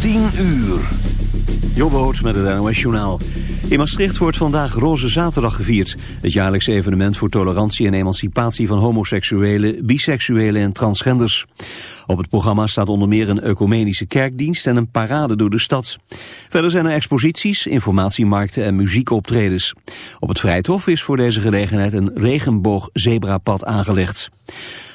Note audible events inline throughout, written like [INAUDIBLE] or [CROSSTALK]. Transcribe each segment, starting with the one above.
10 uur. Jobboot met het NOS Journaal. In Maastricht wordt vandaag Roze Zaterdag gevierd. Het jaarlijkse evenement voor tolerantie en emancipatie van homoseksuelen, biseksuelen en transgenders. Op het programma staat onder meer een ecumenische kerkdienst en een parade door de stad. Verder zijn er exposities, informatiemarkten en muziekoptredens. Op het Vrijthof is voor deze gelegenheid een regenboog-zebrapad aangelegd.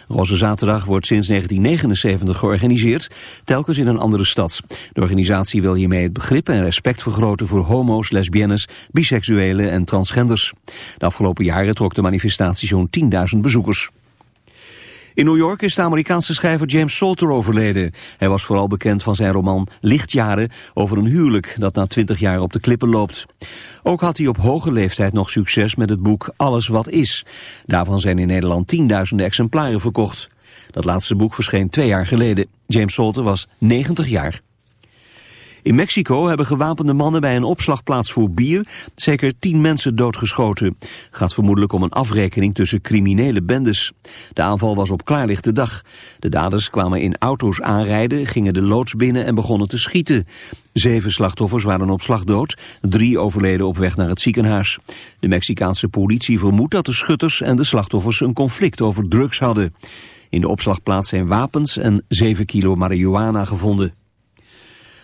Roze Zaterdag wordt sinds 1979 georganiseerd, telkens in een andere stad. De organisatie wil hiermee het begrip en respect vergroten voor homo's, lesbiennes, biseksuelen en transgenders. De afgelopen jaren trok de manifestatie zo'n 10.000 bezoekers. In New York is de Amerikaanse schrijver James Salter overleden. Hij was vooral bekend van zijn roman Lichtjaren over een huwelijk dat na 20 jaar op de klippen loopt. Ook had hij op hoge leeftijd nog succes met het boek Alles wat is. Daarvan zijn in Nederland tienduizenden exemplaren verkocht. Dat laatste boek verscheen twee jaar geleden. James Salter was 90 jaar. In Mexico hebben gewapende mannen bij een opslagplaats voor bier zeker tien mensen doodgeschoten. Gaat vermoedelijk om een afrekening tussen criminele bendes. De aanval was op klaarlichte dag. De daders kwamen in auto's aanrijden, gingen de loods binnen en begonnen te schieten. Zeven slachtoffers waren op slag dood, drie overleden op weg naar het ziekenhuis. De Mexicaanse politie vermoedt dat de schutters en de slachtoffers een conflict over drugs hadden. In de opslagplaats zijn wapens en 7 kilo marihuana gevonden.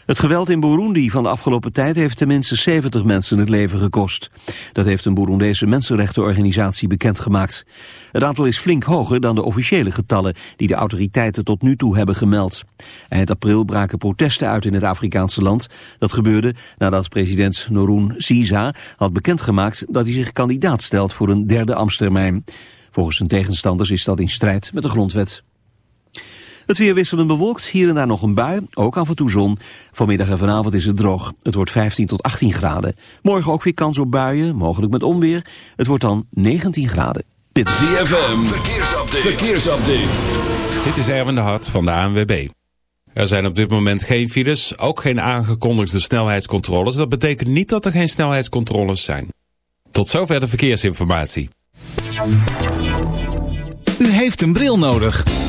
Het geweld in Burundi van de afgelopen tijd heeft tenminste 70 mensen het leven gekost. Dat heeft een Burundese mensenrechtenorganisatie bekendgemaakt. Het aantal is flink hoger dan de officiële getallen die de autoriteiten tot nu toe hebben gemeld. Eind april braken protesten uit in het Afrikaanse land. Dat gebeurde nadat president Norun Siza had bekendgemaakt dat hij zich kandidaat stelt voor een derde ambtstermijn. Volgens zijn tegenstanders is dat in strijd met de grondwet. Het weer wisselend bewolkt, hier en daar nog een bui, ook af en toe zon. Vanmiddag en vanavond is het droog. Het wordt 15 tot 18 graden. Morgen ook weer kans op buien, mogelijk met onweer. Het wordt dan 19 graden. Dit is ZFM, verkeersupdate. verkeersupdate. Dit is Erwin de Hart van de ANWB. Er zijn op dit moment geen files, ook geen aangekondigde snelheidscontroles. Dat betekent niet dat er geen snelheidscontroles zijn. Tot zover de verkeersinformatie. U heeft een bril nodig.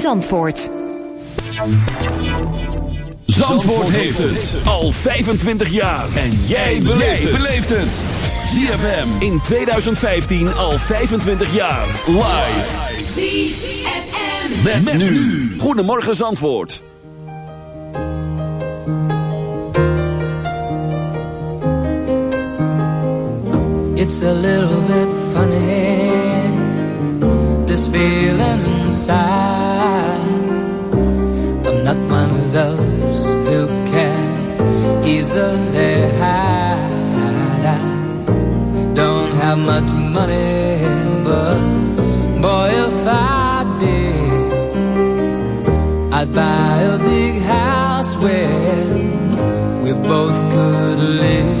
Zandvoort. Zandvoort heeft het al 25 jaar. En jij beleeft het. ZFM in 2015 al 25 jaar. Live. ZFM. Met, met nu. Goedemorgen Zandvoort. It's a little bit funny. This feeling inside. Those who can easily hide. I don't have much money, but boy, if I did, I'd buy a big house where we both could live.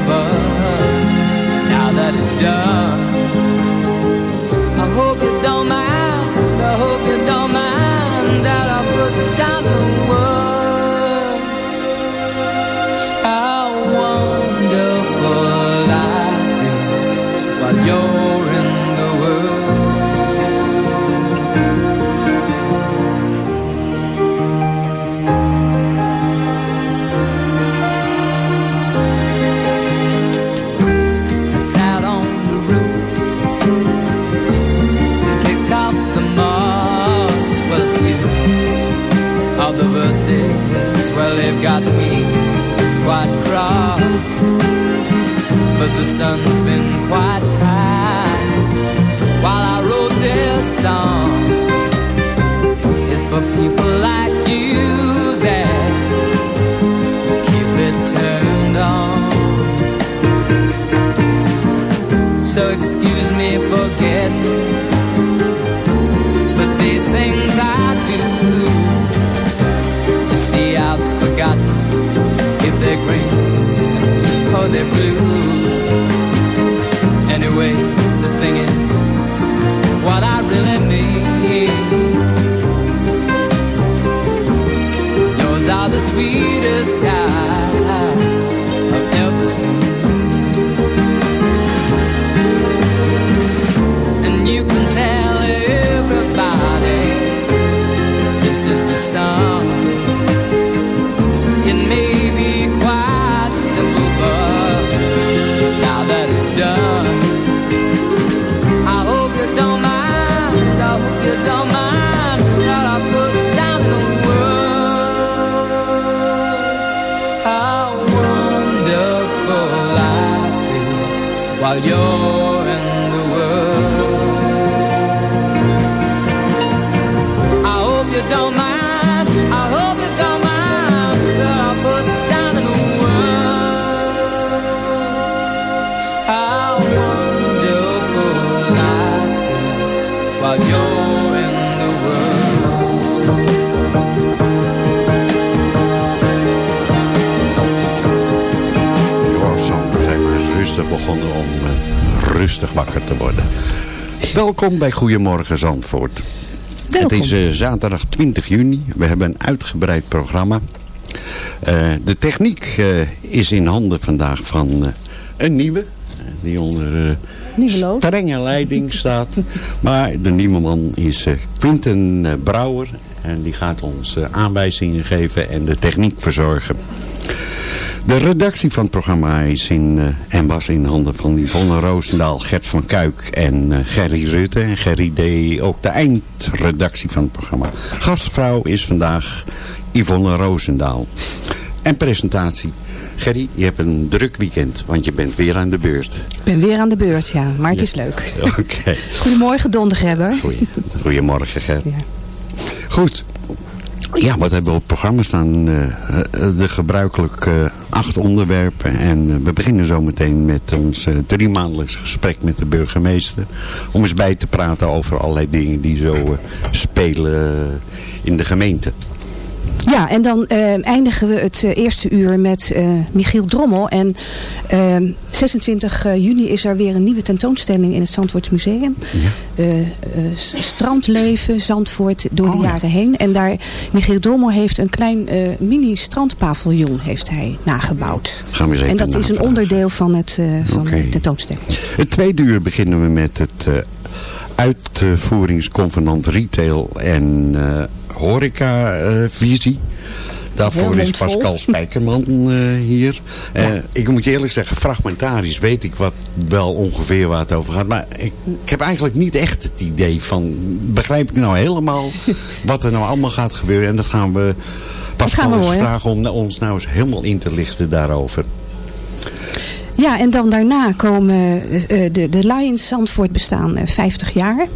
done, while you're in the world. I hope you don't mind. I hope you don't mind that I put down in words how wonderful life is while you're in the world. Johan, we zijn maar rustig begonnen om rustig wakker te worden. Welkom bij Goedemorgen Zandvoort. Het is eh, zaterdag 20 juni. We hebben een uitgebreid programma. Eh, de techniek eh, is in handen vandaag van een nieuwe. Die onder strenge leiding staat. Maar de nieuwe man is Quinten Brouwer. En die gaat ons aanwijzingen geven en de techniek verzorgen. De redactie van het programma is in, eh, en was in handen van Yvonne Roosendaal, Gert van Kuik en eh, Gerry Rutte. En Gerry deed ook de eindredactie van het programma. Gastvrouw is vandaag Yvonne Roosendaal. En presentatie. Gerry, je hebt een druk weekend, want je bent weer aan de beurt. Ik ben weer aan de beurt, ja. Maar het is leuk. [LAUGHS] Oké. Goedemorgen, Dondegrebber. Goeie, goedemorgen, Ger. Ja. Goed. Ja, wat hebben we op het programma staan? Eh, eh, de gebruikelijk eh, acht onderwerpen. En we beginnen zo meteen met ons uh, driemaandelijks gesprek met de burgemeester. Om eens bij te praten over allerlei dingen die zo spelen in de gemeente. Ja, en dan eh, eindigen we het eh, eerste uur met eh, Michiel Drommel. En eh, 26 juni is er weer een nieuwe tentoonstelling in het Zandvoorts Museum. Eh, eh, strandleven, Zandvoort, door de Oh, ja. jaren heen. En daar, Michiel Drommel heeft een klein eh, mini strandpaviljoen heeft hij nagebouwd. Gaan we eens even En dat is een onderdeel van, het, eh, van de tentoonstelling. Het tweede uur beginnen we met het eh, uitvoeringsconvenant retail en eh horeca-visie. Daarvoor Heel is. Pascal [LAUGHS] Spijkerman eh, hier. Eh, ik moet je eerlijk zeggen, fragmentarisch weet ik wat wel ongeveer waar het over gaat. Maar ik, ik heb eigenlijk niet echt het idee van, begrijp ik nou helemaal [LAUGHS] wat er nou allemaal gaat gebeuren. En dat gaan we Pascal eens vragen om ons nou eens helemaal in te lichten daarover. Ja, en dan daarna komen eh, de, de Lions Zandvoort bestaan eh, 50 jaar.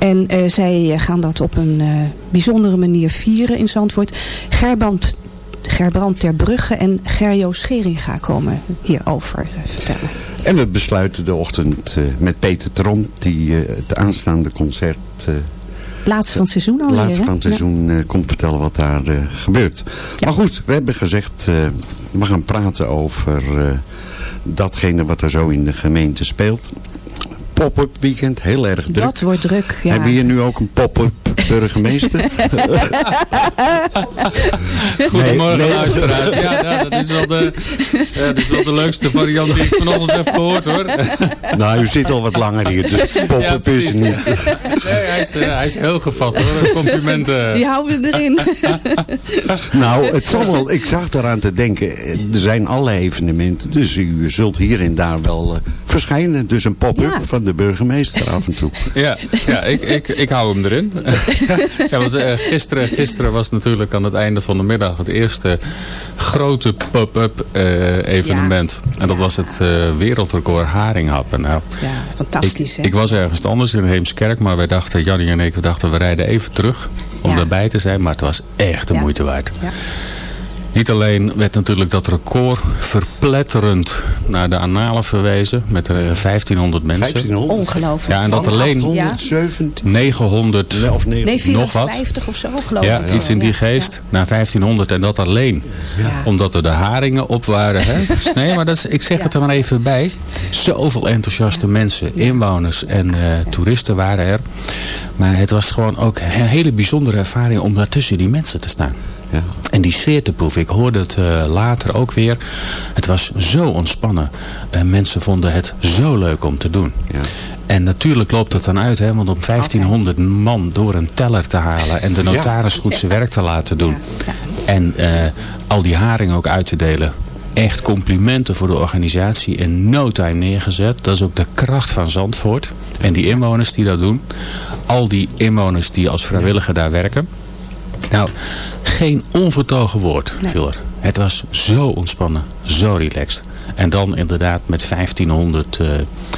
En eh, zij eh, gaan dat op een eh, bijzondere manier vieren in Zandvoort. Gerband Gerbrand ter Brugge en Gerjo Scheringa komen hierover vertellen. En we besluiten de ochtend met Peter Tron, die het aanstaande concert laatste van het seizoen alweer. Laatste van het seizoen komt vertellen wat daar gebeurt. Maar goed, we hebben gezegd, we gaan praten over datgene wat er zo in de gemeente speelt pop-up weekend. Heel erg druk. Dat wordt druk, ja. Hebben we hier nu ook een pop-up burgemeester? [LAUGHS] Goedemorgen nee, luisteraars. Ja, ja, dat, is wel de, ja, dat is wel de leukste variant die ik vanochtend heb gehoord hoor. Nou, u zit al wat langer hier, dus pop-up ja, is niet. Nee, hij is, uh, hij is heel gevat hoor. Complimenten. Die houden we erin. [LAUGHS] nou, het zal wel, ik zag eraan te denken, er zijn alle evenementen, dus u zult hier en daar wel uh, verschijnen. Dus een pop-up ja. van de de burgemeester af en toe. Ja, ja ik, ik, ik hou hem erin. Ja, want, uh, gisteren, gisteren was natuurlijk aan het einde van de middag het eerste grote pop-up uh, evenement. En dat was het uh, wereldrecord haringhappen. Nou, ja, fantastisch. Ik, ik, was ergens anders in Heemskerk, maar wij dachten, Jannie en ik, we dachten we rijden even terug om daarbij te zijn. Maar het was echt de moeite waard. Ja. Niet alleen werd natuurlijk dat record verpletterend naar de analen verwezen. Met 1500 mensen. 1500? Ongelooflijk. Ja, en dat alleen 817. 900 of nee, nog wat. of zo geloof ja, ik. iets in die geest. Naar 1500 en dat alleen. Omdat er de haringen op waren. Hè? [LAUGHS] nee, maar dat is, ik zeg het er maar even bij. Zoveel enthousiaste mensen, inwoners en uh, toeristen waren er. Maar het was gewoon ook een hele bijzondere ervaring om daar tussen die mensen te staan. Ja. En die sfeer te proeven. Ik hoorde het uh, later ook weer. Het was zo ontspannen. Uh, mensen vonden het zo leuk om te doen. Ja. En natuurlijk loopt het dan uit. Hè, want om 1500 man door een teller te halen. En de notaris goed zijn werk te laten doen. En uh, al die haring ook uit te delen echt complimenten voor de organisatie in no time neergezet. Dat is ook de kracht van Zandvoort. En die inwoners die dat doen. Al die inwoners die als vrijwilliger daar werken. Nou, geen onvertogen woord viel er. Het was zo ontspannen, zo relaxed. En dan inderdaad met 1500 uh,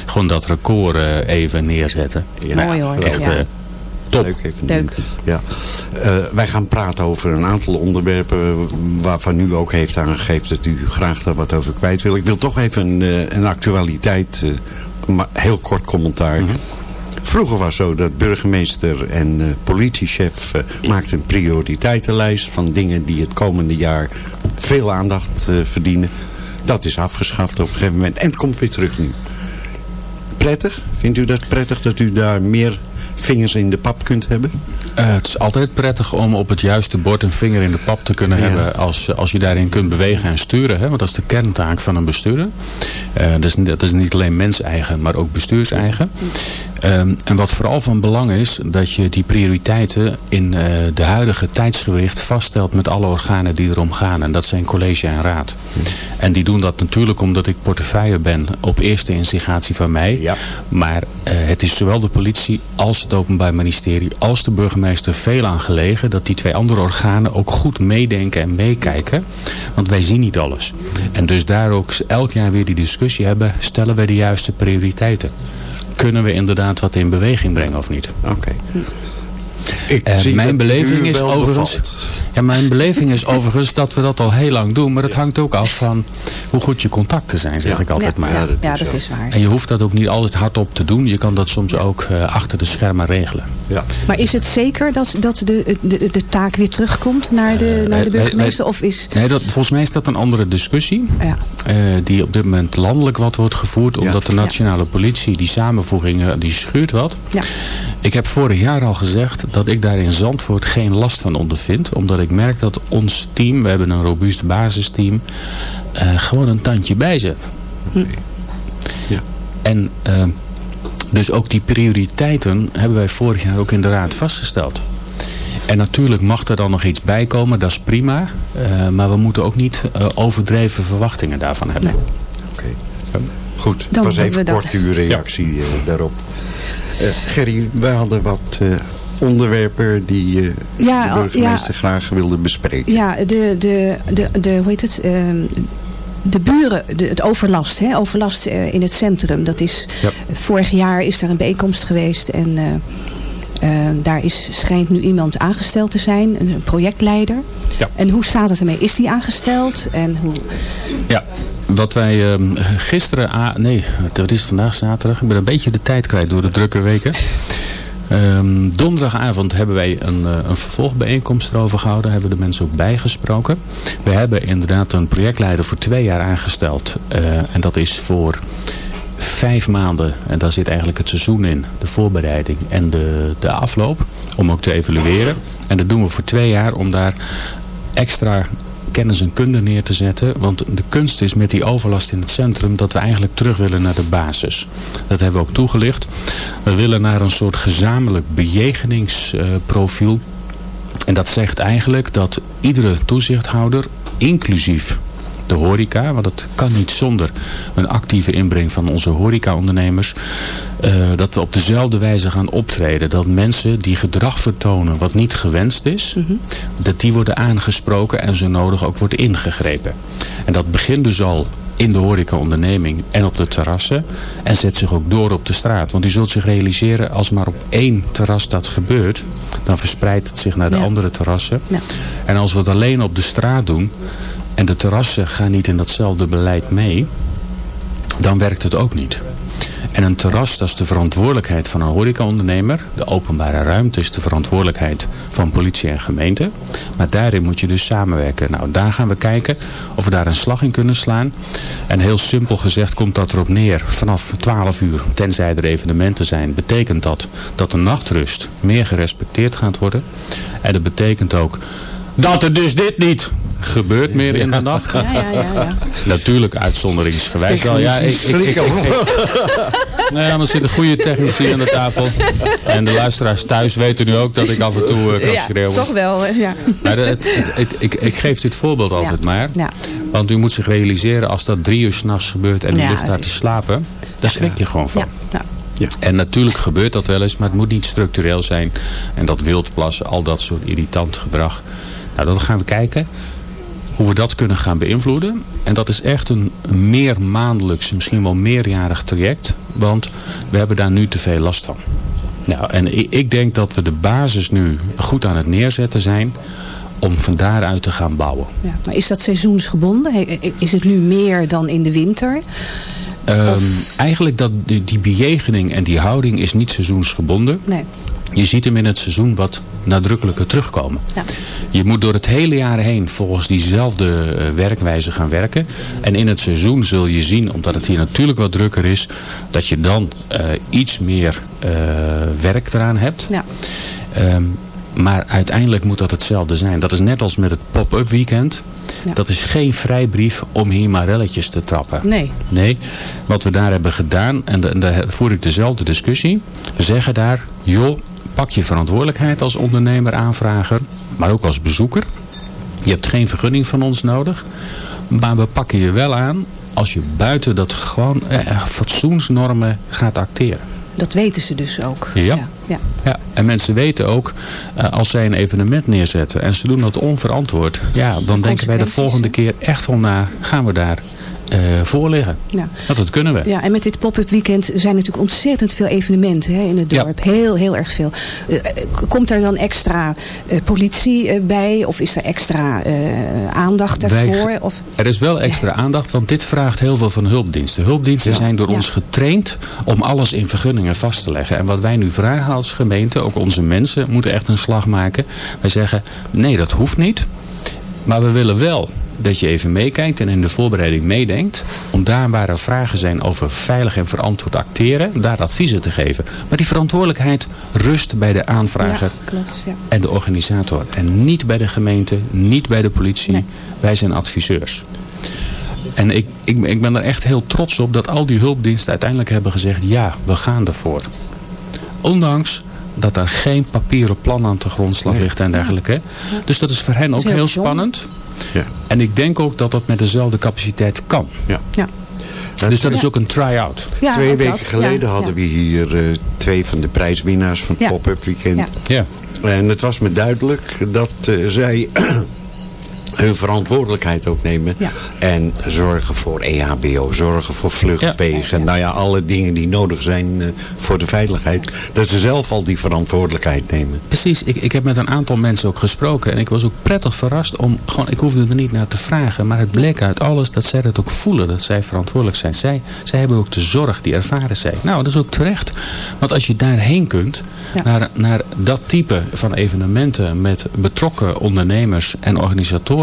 gewoon dat record uh, even neerzetten. Ja. Nou, Mooi hoor. Echt, ja. Uh, top. Leuk even. Ja. wij gaan praten over een aantal onderwerpen waarvan u ook heeft aangegeven dat u graag daar wat over kwijt wil. Ik wil toch even een, een actualiteit, maar heel kort commentaar. Mm -hmm. Vroeger was zo dat burgemeester en uh, politiechef uh, een prioriteitenlijst van dingen die het komende jaar veel aandacht uh, verdienen. Dat is afgeschaft op een gegeven moment en het komt weer terug nu. Prettig? Vindt u dat prettig dat u daar meer vingers in de pap kunt hebben? Uh, het is altijd prettig om op het juiste bord een vinger in de pap te kunnen ja. hebben als, als je daarin kunt bewegen en sturen. Hè? Want dat is de kerntaak van een bestuurder. Uh, dat, is, dat is niet alleen mens-eigen, maar ook bestuurseigen. Um, en wat vooral van belang is, dat je die prioriteiten in uh, de huidige tijdsgewicht vaststelt met alle organen die erom gaan. En dat zijn college en raad. En die doen dat natuurlijk omdat ik portefeuille ben op eerste instigatie van mij. Ja. Maar het is zowel de politie als het openbaar ministerie als de burgemeester veel aan gelegen dat die twee andere organen ook goed meedenken en meekijken. Want wij zien niet alles. En dus daar ook elk jaar weer die discussie hebben, stellen we de juiste prioriteiten. Kunnen we inderdaad wat in beweging brengen of niet? Oké. Okay. Uh, mijn beleving is overigens. Ja, mijn beleving is overigens dat we dat al heel lang doen. Maar dat hangt ook af van hoe goed je contacten zijn, zeg ja. ik altijd ja, maar. Ja, dat, ja, dat is waar. En je hoeft dat ook niet altijd hardop te doen. Je kan dat soms ook uh, achter de schermen regelen. Ja. Maar is het zeker dat, dat de, de, de taak weer terugkomt naar de, uh, naar de burgemeester? Of is... Nee, dat, volgens mij is dat een andere discussie. Ja. Uh, die op dit moment landelijk wat wordt gevoerd. Omdat de nationale politie, die samenvoegingen, die schuurt wat. Ja. Ik heb vorig jaar al gezegd dat ik daar in Zandvoort geen last van ondervind. Omdat ik merk dat ons team, we hebben een robuust basisteam, uh, gewoon een tandje bijzet. Hm. Ja. En uh, dus ook die prioriteiten hebben wij vorig jaar ook in de raad vastgesteld. En natuurlijk mag er dan nog iets bij komen, dat is prima. Uh, maar we moeten ook niet uh, overdreven verwachtingen daarvan hebben. Nee. Oké. Okay. Goed, dat was even kort uw reactie ja. daarop. Gerry, we hadden wat onderwerpen die uh, ja, de burgemeester ja, graag wilde bespreken. Ja, de, de, de, de hoe heet het... Uh, de buren, de, het overlast, hè, overlast uh, in het centrum. Dat is, ja. vorig jaar is daar een bijeenkomst geweest en daar is, schijnt nu iemand aangesteld te zijn, een projectleider. Ja. En hoe staat het ermee? Is die aangesteld? En hoe... Ja, wat wij uh, gisteren... Nee, het is vandaag zaterdag. Ik ben een beetje de tijd kwijt door de drukke weken. Um, donderdagavond hebben wij een, uh, een vervolgbijeenkomst erover gehouden. Hebben de mensen ook bijgesproken. We hebben inderdaad een projectleider voor twee jaar aangesteld. Uh, en dat is voor vijf maanden. En daar zit eigenlijk het seizoen in. De voorbereiding en de, de afloop. Om ook te evalueren. En dat doen we voor twee jaar om daar extra kennis en kunde neer te zetten. Want de kunst is met die overlast in het centrum dat we eigenlijk terug willen naar de basis. Dat hebben we ook toegelicht. We willen naar een soort gezamenlijk bejegeningsprofiel. En dat zegt eigenlijk dat iedere toezichthouder, inclusief de horeca. Want het kan niet zonder een actieve inbreng van onze horecaondernemers. Uh, dat we op dezelfde wijze gaan optreden. Dat mensen die gedrag vertonen wat niet gewenst is. Mm -hmm. Dat die worden aangesproken en zo nodig ook wordt ingegrepen. En dat begint dus al in de horecaonderneming en op de terrassen. En zet zich ook door op de straat. Want u zult zich realiseren, als maar op één terras dat gebeurt... dan verspreidt het zich naar de ja. andere terrassen. Ja. En als we het alleen op de straat doen... en de terrassen gaan niet in datzelfde beleid mee... dan werkt het ook niet. En een terras, dat is de verantwoordelijkheid van een horecaondernemer. De openbare ruimte is de verantwoordelijkheid van politie en gemeente. Maar daarin moet je dus samenwerken. Nou, daar gaan we kijken of we daar een slag in kunnen slaan. En heel simpel gezegd komt dat erop neer. Vanaf 12 uur, tenzij er evenementen zijn, betekent dat dat de nachtrust meer gerespecteerd gaat worden. En dat betekent ook dat er dus dit niet gebeurt meer in de nacht. Ja, ja, ja, ja. Natuurlijk uitzonderingsgewijs wel. Ja, ik, ik, ik, ik, nou ja, er zitten goede technici aan de tafel. En de luisteraars thuis weten nu ook dat ik af en toe uh, kan ja, schreeuwen. toch wel, ja. Maar het, het, het, ik, ik geef dit voorbeeld altijd maar. Ja. Want u moet zich realiseren als dat drie uur s'nachts gebeurt en u Ja, ligt daar te slapen. Daar schrik je gewoon van. Ja, ja. En natuurlijk gebeurt dat wel eens, maar het moet niet structureel zijn. En dat wildplassen, al dat soort irritant gedrag. Nou, dat gaan we kijken. Hoe we dat kunnen gaan beïnvloeden. En dat is echt een meer maandelijks, misschien wel meerjarig traject. Want we hebben daar nu te veel last van. Nou, en ik, denk dat we de basis nu goed aan het neerzetten zijn. Om van daaruit te gaan bouwen. Ja, maar is dat seizoensgebonden? Is het nu meer dan in de winter? Ehm, eigenlijk dat die, die bejegening en die houding is niet seizoensgebonden. Nee. Je ziet hem in het seizoen wat nadrukkelijker terugkomen. Ja. Je moet door het hele jaar heen volgens diezelfde eh, werkwijze gaan werken. En in het seizoen zul je zien, omdat het hier natuurlijk wat drukker is, dat je dan eh, iets meer eh, werk eraan hebt. Ja. Ehm, maar uiteindelijk moet dat hetzelfde zijn. Dat is net als met het pop-up weekend. Ja. Dat is geen vrijbrief om hier maar relletjes te trappen. Nee. Nee, wat we daar hebben gedaan, en, da- en daar voer ik dezelfde discussie. We zeggen daar, joh, pak je verantwoordelijkheid als ondernemer, aanvrager, maar ook als bezoeker. Je hebt geen vergunning van ons nodig, maar we pakken je wel aan als je buiten dat gewoon eh, fatsoensnormen gaat acteren. Dat weten ze dus ook. Ja. ja. ja. Ja, en mensen weten ook, eh, als zij een evenement neerzetten en ze doen dat onverantwoord, ja, dan denken wij de volgende keer echt wel na, gaan we daar eh voor liggen? Ja. Want dat kunnen we. Ja, en met dit pop-up weekend zijn natuurlijk ontzettend veel evenementen hè, in het Ja. dorp. Heel, heel erg veel. Eh, eh, komt er dan extra eh, politie eh, bij? Of is er extra eh, aandacht Wij- daarvoor? Of, Er is wel extra aandacht, want dit vraagt heel veel van hulpdiensten. Hulpdiensten zijn door ons getraind om alles in vergunningen vast te leggen. En wat wij nu vragen als gemeente, ook onze mensen, moeten echt een slag maken. Wij zeggen, nee dat hoeft niet. Maar we willen wel dat je even meekijkt en in de voorbereiding meedenkt. Om daar waar er vragen zijn over veilig en verantwoord acteren, daar adviezen te geven. Maar die verantwoordelijkheid rust bij de aanvrager ja, klopt. Ja. en de organisator. En niet bij de gemeente, niet bij de politie. Nee. Wij zijn adviseurs. En ik, ik, ik ben er echt heel trots op dat al die hulpdiensten uiteindelijk hebben gezegd... ja, we gaan ervoor. Ondanks dat er geen papieren plan aan de grondslag ligt en dergelijke. Dus dat is voor hen ook heel spannend. Ja. En ik denk ook dat dat met dezelfde capaciteit kan. Ja. Ja. Dus dat is ook een try-out. Ja, Twee weken dat. geleden Ja, hadden ja. we hier eh, twee van de prijswinnaars van het Ja. pop-up weekend. Ja. Ja. En het was me duidelijk dat eh, zij hun verantwoordelijkheid ook nemen. En zorgen voor EHBO, zorgen voor vluchtwegen. Nou ja, alle dingen die nodig zijn eh, voor de veiligheid. Dat ze zelf al die verantwoordelijkheid nemen. Precies, ik, ik heb met een aantal mensen ook gesproken. En ik was ook prettig verrast om, gewoon, ik hoefde er niet naar te vragen. Maar het bleek uit alles dat zij dat ook voelen. Dat zij verantwoordelijk zijn. Zij, zij hebben ook de zorg, die ervaren zij. Nou, dat is ook terecht. Want als je daarheen kunt, naar, naar dat type van evenementen met betrokken ondernemers en organisatoren,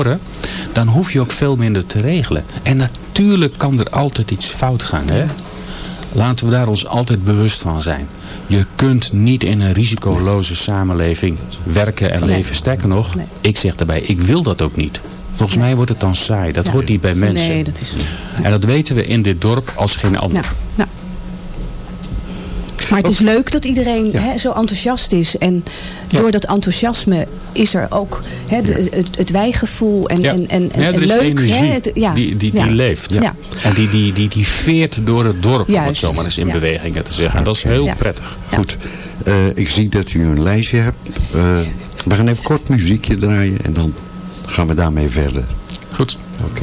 dan hoef je ook veel minder te regelen. En natuurlijk kan er altijd iets fout gaan. Hè? Laten we daar ons altijd bewust van zijn. Je kunt niet in een risicoloze samenleving werken en Nee. leven. Sterker nog, ik zeg daarbij, ik wil dat ook niet. Volgens mij wordt het dan saai. Dat hoort niet bij mensen. Nee, dat is... En dat weten we in dit dorp als geen ander. Maar het is leuk dat iedereen hè, zo enthousiast is. En door dat enthousiasme is er ook hè, de- het, het wijgevoel en, Ja. en, en, en ja, er is leuk. energie hè, het- ja. die, die, die Ja. leeft. Ja. En die, die, die, die veert door het dorp, om het Juist. zo maar eens in Ja. beweging te zeggen. En dat is heel Ja. prettig. Goed, eh, ik zie dat u een lijstje hebt. Eh, we gaan even kort muziekje draaien en dan gaan we daarmee verder. Goed. Oké.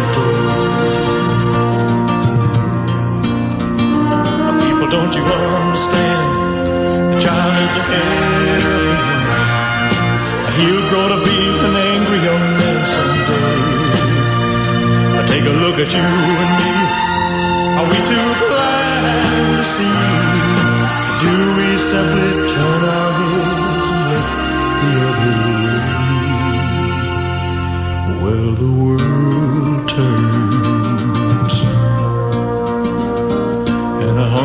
Don't you understand? The child needs a helping. He'll grow to be an angry young man someday. Take a look at you and me. Are we too blind to see? Do we simply turn our heads and look the other way? Well, the world turns.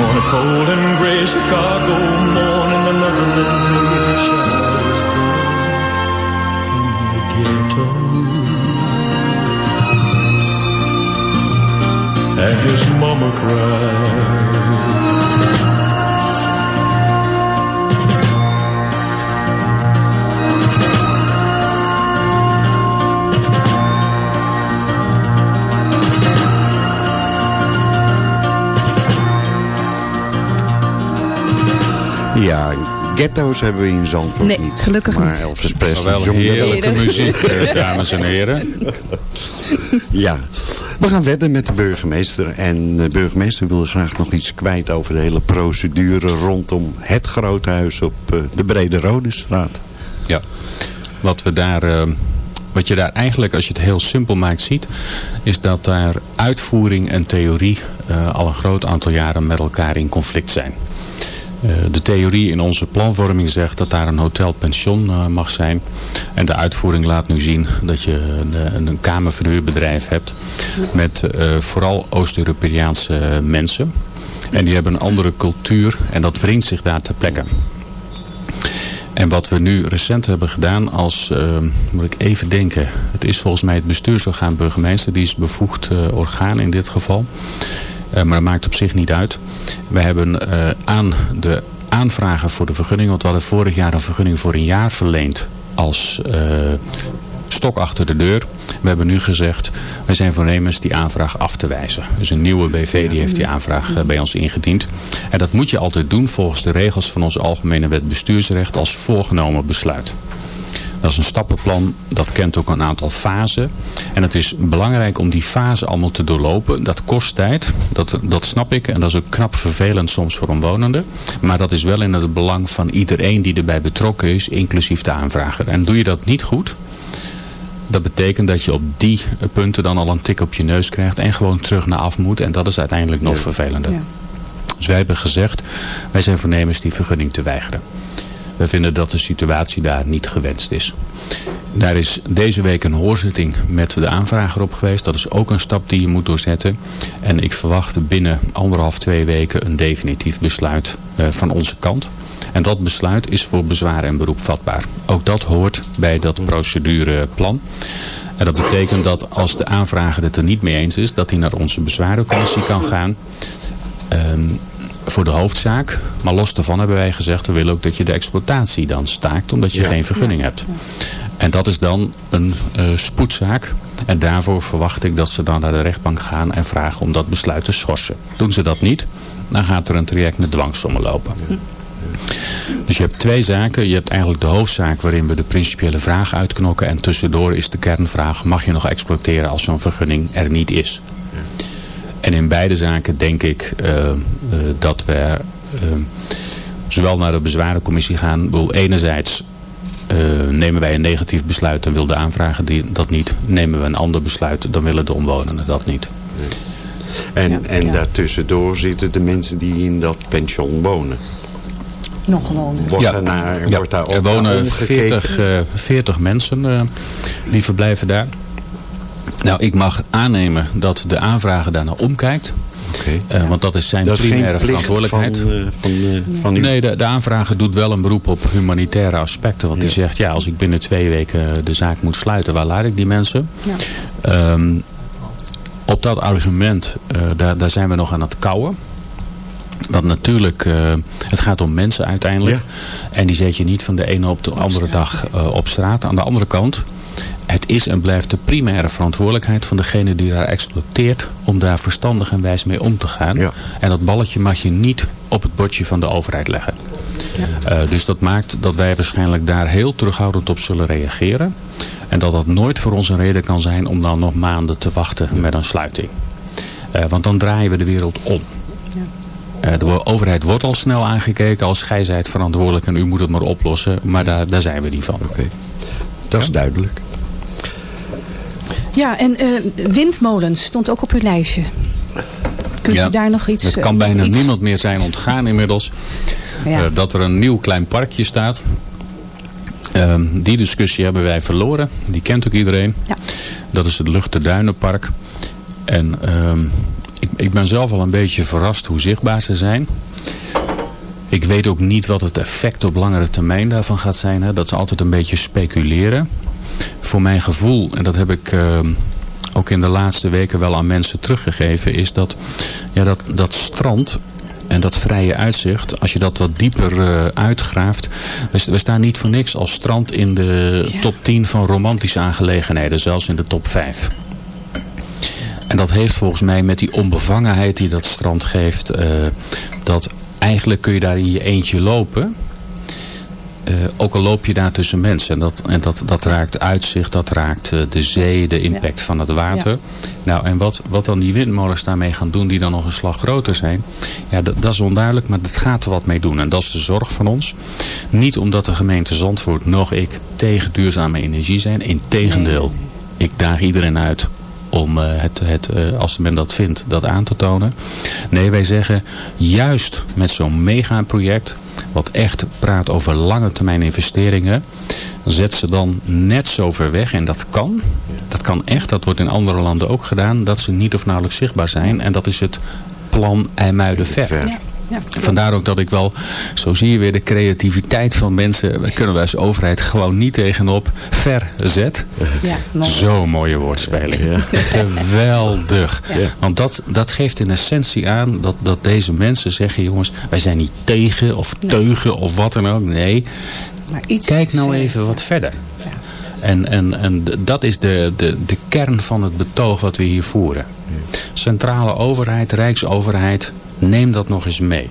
On a cold and gray Chicago morning, another little baby child in the ghetto. And his mama cried. Ja, ghetto's hebben we in Zandvoort Nee, niet. gelukkig maar niet. Elvis Maar Presley wel zong heerlijke wel. muziek, eh, dames en heren. [LAUGHS] Ja, we gaan verder met de burgemeester. En de burgemeester wil graag nog iets kwijt over de hele procedure rondom het grote huis op eh, de Brede Rode straat. Ja, wat we daar... eh, wat je daar eigenlijk, als je het heel simpel maakt, ziet... is dat daar uitvoering en theorie eh, al een groot aantal jaren met elkaar in conflict zijn. Eh, de theorie in onze planvorming zegt dat daar een hotelpension eh, mag zijn. En de uitvoering laat nu zien dat je een, een kamerverhuurbedrijf hebt... met eh, vooral Oost-Europese mensen. En die hebben een andere cultuur en dat wringt zich daar ter plekke. En wat we nu recent hebben gedaan als, eh, moet ik even denken, het is volgens mij het bestuursorgaan burgemeester, die is bevoegd eh, orgaan in dit geval. Eh, maar dat maakt op zich niet uit. We hebben eh, aan de aanvragen voor de vergunning, want we hadden vorig jaar een vergunning voor een jaar verleend als stok achter de deur. We hebben nu gezegd, wij zijn voornemens die aanvraag af te wijzen. Dus een nieuwe BV die heeft die aanvraag bij ons ingediend. En dat moet je altijd doen volgens de regels van onze Algemene Wet Bestuursrecht als voorgenomen besluit. Dat is een stappenplan, dat kent ook een aantal fasen. En het is belangrijk om die fase allemaal te doorlopen. Dat kost tijd, dat, dat snap ik. En dat is ook knap vervelend soms voor omwonenden. Maar dat is wel in het belang van iedereen die erbij betrokken is, inclusief de aanvrager. En doe je dat niet goed, dat betekent dat je op die punten dan al een tik op je neus krijgt en gewoon terug naar af moet. En dat is uiteindelijk nog vervelender. Ja. Dus wij hebben gezegd, wij zijn voornemens die vergunning te weigeren. We vinden dat de situatie daar niet gewenst is. Daar is deze week een hoorzitting met de aanvrager op geweest. Dat is ook een stap die je moet doorzetten. En ik verwacht binnen anderhalf, twee weken een definitief besluit uh, van onze kant. En dat besluit is voor bezwaar en beroep vatbaar. Ook dat hoort bij dat procedureplan. En dat betekent dat als de aanvrager het er niet mee eens is, dat hij naar onze bezwarencommissie kan gaan. Um, voor de hoofdzaak. Maar los daarvan hebben wij gezegd, we willen ook dat je de exploitatie dan staakt, omdat je geen vergunning hebt. En dat is dan een uh, spoedzaak. En daarvoor verwacht ik dat ze dan naar de rechtbank gaan en vragen om dat besluit te schorsen. Doen ze dat niet, dan gaat er een traject met dwangsommen lopen. Dus je hebt twee zaken. Je hebt eigenlijk de hoofdzaak waarin we de principiële vraag uitknokken. En tussendoor is de kernvraag, mag je nog exploiteren als zo'n vergunning er niet is? En in beide zaken denk ik uh, dat we uh, zowel naar de bezwarencommissie gaan. Bedoel, enerzijds nemen wij een negatief besluit en wil de aanvrager die, dat niet. Nemen we een ander besluit, dan willen de omwonenden dat niet. En, ja, en ja. daartussendoor zitten de mensen die in dat pension wonen nog wonen. Wordt, ja. naar, ja. wordt daar ook er wonen 40, uh, 40 mensen uh, die verblijven daar. Nou, ik mag aannemen dat de aanvrager daarnaar omkijkt. Okay. Uh, want dat is zijn dat is primaire verantwoordelijkheid. Van, uh, van, uh, van u. Nee, de, de, aanvrager doet wel een beroep op humanitaire aspecten. Want ja. die zegt, ja, als ik binnen twee weken de zaak moet sluiten, waar laat ik die mensen? Ja. Um, op dat argument, daar, daar zijn we nog aan het kouwen. Want natuurlijk, uh, het gaat om mensen uiteindelijk. Ja. En die zet je niet van de ene op de andere dag uh, op straat. Aan de andere kant, het is en blijft de primaire verantwoordelijkheid van degene die daar exploiteert. Om daar verstandig en wijs mee om te gaan. Ja. En dat balletje mag je niet op het bordje van de overheid leggen. Ja. Uh, dus dat maakt dat wij waarschijnlijk daar heel terughoudend op zullen reageren. En dat dat nooit voor ons een reden kan zijn om dan nog maanden te wachten met een sluiting. want dan draaien we de wereld om. Uh, de overheid wordt al snel aangekeken als gij zijt verantwoordelijk en u moet het maar oplossen. Maar daar, daar zijn we niet van. Oké, okay. Dat is duidelijk. Ja, en uh, windmolens stond ook op uw lijstje. Kunt ja, u daar nog iets... Er kan uh, bijna iets... niemand meer zijn ontgaan inmiddels. Ja. dat er een nieuw klein parkje staat. Um, die discussie hebben wij verloren. Die kent ook iedereen. Ja. Dat is het Luchterduinenpark. En... Um, ik, ik ben zelf al een beetje verrast hoe zichtbaar ze zijn. Ik weet ook niet wat het effect op langere termijn daarvan gaat zijn. Hè. Dat is altijd een beetje speculeren. Voor mijn gevoel, en dat heb ik uh, ook in de laatste weken wel aan mensen teruggegeven... is dat ja, dat, dat strand en dat vrije uitzicht, als je dat wat dieper uh, uitgraaft... We, we, staan niet voor niks als strand in de ja. top 10 van romantische aangelegenheden. Zelfs in de top 5. En dat heeft volgens mij met die onbevangenheid die dat strand geeft... Uh, dat eigenlijk kun je daar in je eentje lopen... Uh, ook al loop je daar tussen mensen. En dat, en dat, dat raakt uitzicht, dat raakt uh, de zee, de impact ja. van het water. Ja. Nou, en wat, wat dan die windmolens daarmee gaan doen, die dan nog een slag groter zijn. Ja, dat, dat is onduidelijk, maar dat gaat er wat mee doen. En dat is de zorg van ons. Niet omdat de gemeente Zandvoort, nog ik, tegen duurzame energie zijn. Integendeel, ik daag iedereen uit om uh, het, het uh, als men dat vindt, dat aan te tonen. Nee, wij zeggen juist met zo'n megaproject, wat echt praat over lange termijn investeringen, zet ze dan net zo ver weg. En dat kan, dat kan echt, dat wordt in andere landen ook gedaan, dat ze niet of nauwelijks zichtbaar zijn. En dat is het plan IJmuiden-Ver. Ja. Ja, Vandaar ook dat ik wel, zo zie je weer de creativiteit van mensen. Daar kunnen wij als overheid gewoon niet tegenop. Verzet. Ja, Zo'n mooie woordspeling. Ja. Geweldig. Ja. Want dat, dat geeft in essentie aan dat, dat deze mensen zeggen... jongens, wij zijn niet tegen of teugen of wat dan ook. Nee, maar iets kijk nou even wat verder. En, en, en dat is de, de, de kern van het betoog wat we hier voeren. Centrale overheid, rijksoverheid, neem dat nog eens mee.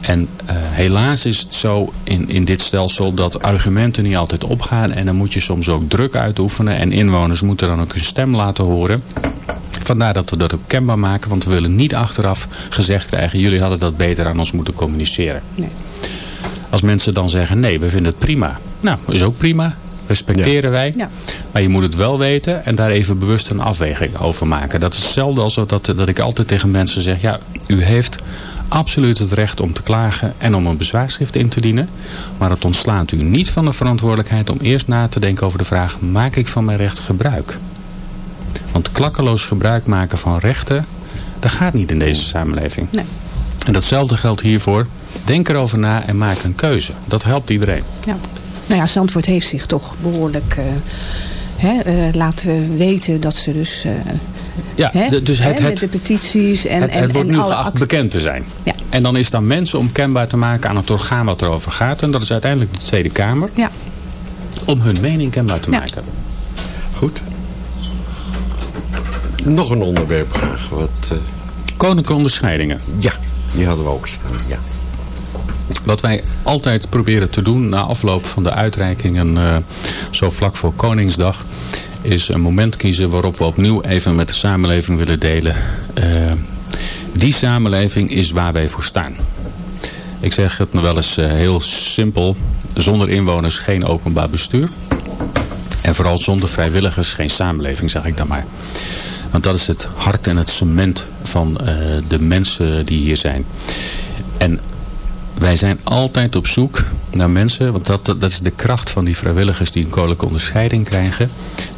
En uh, helaas is het zo in, in dit stelsel dat argumenten niet altijd opgaan. En dan moet je soms ook druk uitoefenen. En inwoners moeten dan ook hun stem laten horen. Vandaar dat we dat ook kenbaar maken. Want we willen niet achteraf gezegd krijgen. Jullie hadden dat beter aan ons moeten communiceren. Nee. Als mensen dan zeggen nee we vinden het prima. Nou is ook prima. Respecteren wij. Ja. Maar je moet het wel weten en daar even bewust een afweging over maken. Dat is hetzelfde als dat, dat ik altijd tegen mensen zeg. Ja, u heeft absoluut het recht om te klagen en om een bezwaarschrift in te dienen. Maar het ontslaat u niet van de verantwoordelijkheid om eerst na te denken over de vraag... maak ik van mijn recht gebruik? Want klakkeloos gebruik maken van rechten... dat gaat niet in deze samenleving. Nee. En datzelfde geldt hiervoor. Denk erover na en maak een keuze. Dat helpt iedereen. Ja. Nou ja, Zandvoort heeft zich toch behoorlijk... Uh, hè, uh, laten weten dat ze dus... Uh, ja, hè, dus het, met de petities en... Het, en, het wordt en nu geacht bekend te zijn. Ja. En dan is dan mensen om kenbaar te maken aan het orgaan wat erover gaat. En dat is uiteindelijk de Tweede Kamer. Ja. Om hun mening kenbaar te Ja. maken. Goed. Nog een onderwerp graag. Wat, eh, Koninklijke onderscheidingen. ja, die hadden we ook staan. Ja. Wat wij altijd proberen te doen na afloop van de uitreikingen, eh, zo vlak voor Koningsdag, is een moment kiezen waarop we opnieuw even met de samenleving willen delen. Eh, die samenleving is waar wij voor staan. Ik zeg het nog wel eens eh, heel simpel. Zonder inwoners geen openbaar bestuur. En vooral zonder vrijwilligers geen samenleving, zeg ik dan maar. Want dat is het hart en het cement van de mensen die hier zijn. En wij zijn altijd op zoek naar mensen, want dat, dat is de kracht van die vrijwilligers die een koninklijke onderscheiding krijgen.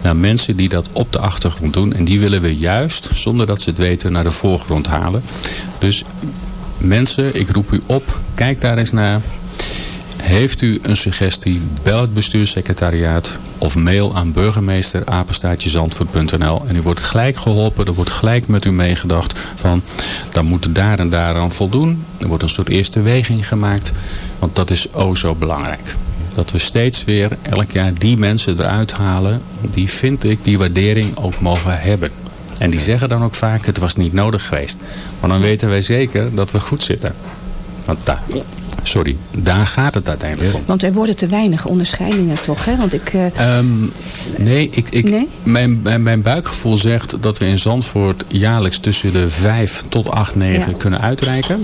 Naar mensen die dat op de achtergrond doen. En die willen we juist, zonder dat ze het weten, naar de voorgrond halen. Dus mensen, ik roep u op, kijk daar eens naar. Heeft u een suggestie, bel het bestuurssecretariaat of mail aan burgemeester en u wordt gelijk geholpen, er wordt gelijk met u meegedacht van dan moet daar en daar aan voldoen. Er wordt een soort eerste weging gemaakt, want dat is o zo belangrijk. Dat we steeds weer elk jaar die mensen eruit halen die vind ik die waardering ook mogen hebben. En die zeggen dan ook vaak het was niet nodig geweest. Maar dan weten wij zeker dat we goed zitten. Want daar, sorry, daar gaat het uiteindelijk om. Want er worden te weinig onderscheidingen toch, hè? Want ik... eh, Ehm, nee, ik, ik, Nee? Mijn, mijn, mijn buikgevoel zegt dat we in Zandvoort jaarlijks tussen de 5 tot 8, 9 Ja. kunnen uitreiken.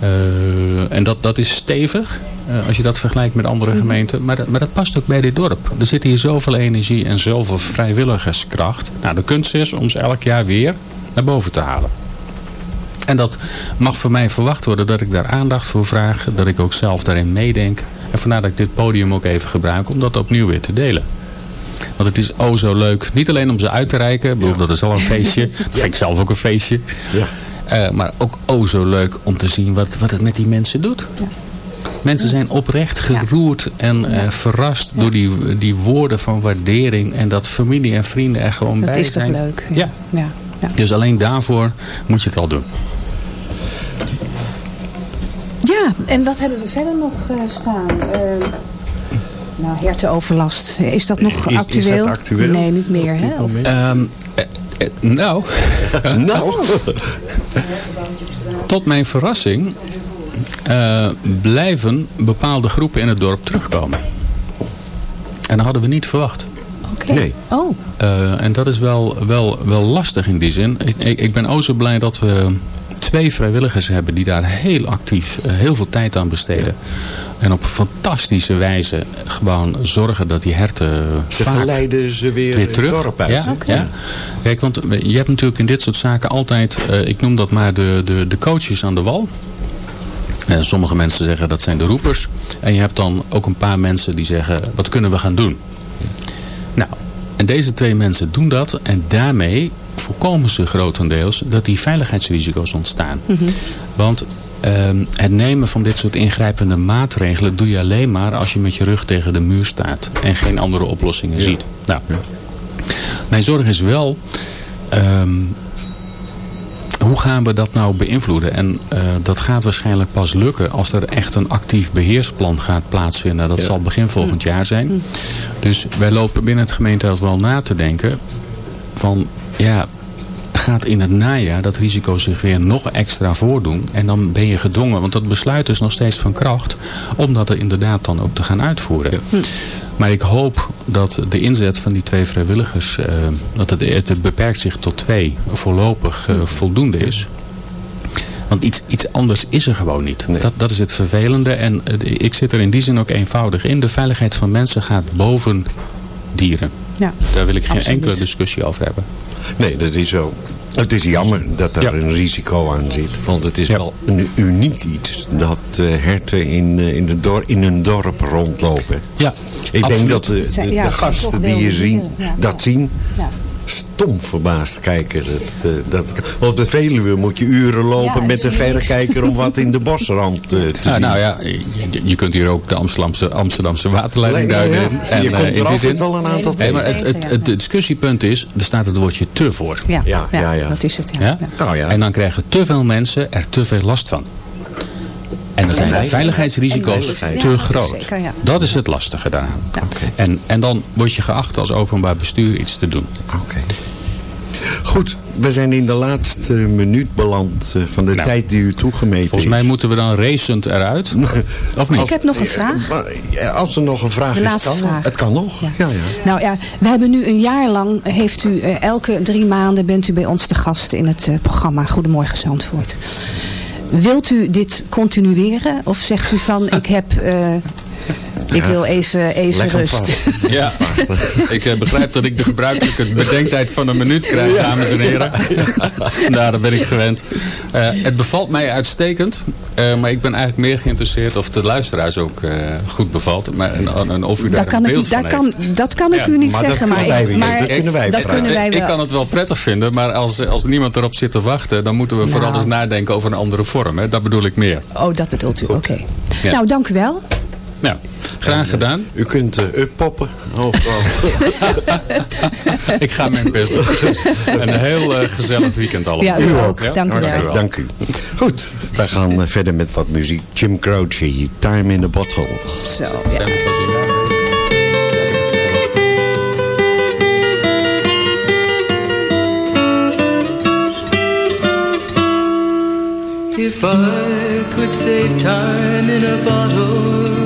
Eh, en dat, dat is stevig, eh, als je dat vergelijkt met andere Mhm. gemeenten. Maar dat, maar dat past ook bij dit dorp. Er zit hier zoveel energie en zoveel vrijwilligerskracht. Nou, de kunst is om ze elk jaar weer naar boven te halen. En dat mag voor mij verwacht worden dat ik daar aandacht voor vraag. Dat ik ook zelf daarin meedenk. En vandaar dat ik dit podium ook even gebruik om dat opnieuw weer te delen. Want het is oh zo leuk. Niet alleen om ze uit te reiken. Ik bedoel, dat is al een feestje. [LAUGHS] Dat vind ik zelf ook een feestje. Ja. Eh, maar ook oh zo leuk om te zien wat, wat het met die mensen doet. Mensen zijn oprecht geroerd en eh, verrast door die, die woorden van waardering. En dat familie en vrienden er gewoon dat bij is toch zijn. leuk? Ja. ja. Dus alleen daarvoor moet je het al doen. Ja, en wat hebben we verder nog eh, staan? Eh, nou, hertenoverlast. Is dat nog Is- is dat actueel? actueel? Nee, niet meer. Hè? Of- Ehm, eh, eh, nou, [LAUGHS] Nou, [LAUGHS] tot mijn verrassing eh, blijven bepaalde groepen in het dorp terugkomen. En dat hadden we niet verwacht. Oké. Nee. Oh, Eh, en dat is wel, wel, wel lastig in die zin. Ik, ik, ik ben ook zo blij dat we twee vrijwilligers hebben die daar heel actief eh, heel veel tijd aan besteden. En op fantastische wijze gewoon zorgen dat die herten ze vaak verleiden ze weer, terug. dorp uit. Ja, ja. Kijk, want je hebt natuurlijk in dit soort zaken altijd, eh, ik noem dat maar de, de, de coaches aan de wal. En sommige mensen zeggen dat zijn de roepers. En je hebt dan ook een paar mensen die zeggen, wat kunnen we gaan doen? Nou, en deze twee mensen doen dat. En daarmee voorkomen ze grotendeels dat die veiligheidsrisico's ontstaan. Want ehm, het nemen van dit soort ingrijpende maatregelen doe je alleen maar als je met je rug tegen de muur staat. En geen andere oplossingen ziet. Nou, mijn zorg is wel... ehm, hoe gaan we dat nou beïnvloeden? En uh, dat gaat waarschijnlijk pas lukken als er echt een actief beheersplan gaat plaatsvinden. Dat ja. zal begin volgend jaar zijn. Dus wij lopen binnen het gemeentehuis wel na te denken van ja, gaat in het najaar dat risico zich weer nog extra voordoen. En dan ben je gedwongen, want dat besluit is nog steeds van kracht, om dat er inderdaad dan ook te gaan uitvoeren. Ja. Maar ik hoop dat de inzet van die twee vrijwilligers, uh, dat het, het beperkt zich tot twee, voorlopig uh, voldoende is. Want iets, iets anders is er gewoon niet. Nee. Dat, dat is het vervelende. En uh, ik zit er in die zin ook eenvoudig in. De veiligheid van mensen gaat boven dieren. Ja, Daar wil ik geen absoluut. enkele discussie over hebben. Nee, dat is zo. Het is jammer dat er ja. een risico aan zit. Want het is ja. wel een uniek iets dat uh, herten in, uh, in, de dor in een dorp rondlopen. Ja, Ik absoluut. denk dat de, de, de gasten die je zien, dat zien stom verbaasd kijken. Dat, uh, dat, op de Veluwe moet je uren lopen ja, met een verrekijker om wat in de [LAUGHS] bosrand uh, te ja, zien. Nou ja, je, je, kunt hier ook de Amsterdamse, Amsterdamse waterleiding duiden. Ja, en, je komt er altijd wel een aantal nee, maar het, het, het, het, discussiepunt is, er staat het woordje te voor. Ja, ja, ja, ja. dat is het. Ja. Oh, ja. En dan krijgen te veel mensen er te veel last van. En dan zijn de veiligheidsrisico's te groot. Dat is het lastige daaraan. En, en dan word je geacht als openbaar bestuur iets te doen. Oké. Goed, we zijn in de laatste minuut beland uh, van de nou, tijd die u toegemeten Volgens mij moeten we dan racend eruit. [LAUGHS] of niet? Ik heb nog een vraag. Als er nog een vraag de is, kan vraag. het kan nog. Ja. Ja, ja. Nou ja, we hebben nu een jaar lang, heeft u uh, elke drie maanden bent u bij ons te gast in het uh, programma Goedemorgen Zandvoort. Wilt u dit continueren? Of zegt u van, ik heb... Uh, ik wil even, even rust. [LAUGHS] Ja, ik uh, begrijp dat ik de gebruikelijke bedenktijd van een minuut krijg, ja. dames en heren. [LAUGHS] nou, dat ben ik gewend. Uh, het bevalt mij uitstekend. Uh, maar ik ben eigenlijk meer geïnteresseerd of de luisteraars ook goed bevalt. Maar, en, en of u daar dat kan een beeld ik, van dat kan, dat kan ik ja, u niet maar zeggen. Dat maar, ik, maar dat kunnen wij, dat kunnen wij wel. Ik kan het wel prettig vinden, maar als, als niemand erop zit te wachten... dan moeten we nou. vooral eens nadenken over een andere vorm. Hè? Dat bedoel ik meer. Oh, dat bedoelt u. Oké. Okay. Ja. Nou, dank u wel. Ja, graag en, gedaan. Uh, u kunt uh, uppoppen. [LAUGHS] Ik ga mijn best doen. En een heel uh, gezellig weekend allemaal. Ja, u ook. Ja? Dank, u okay, wel. dank u. Goed, wij gaan verder met wat muziek. Jim Croce, Time in the Bottle. Zo, ja. If I could save time in a bottle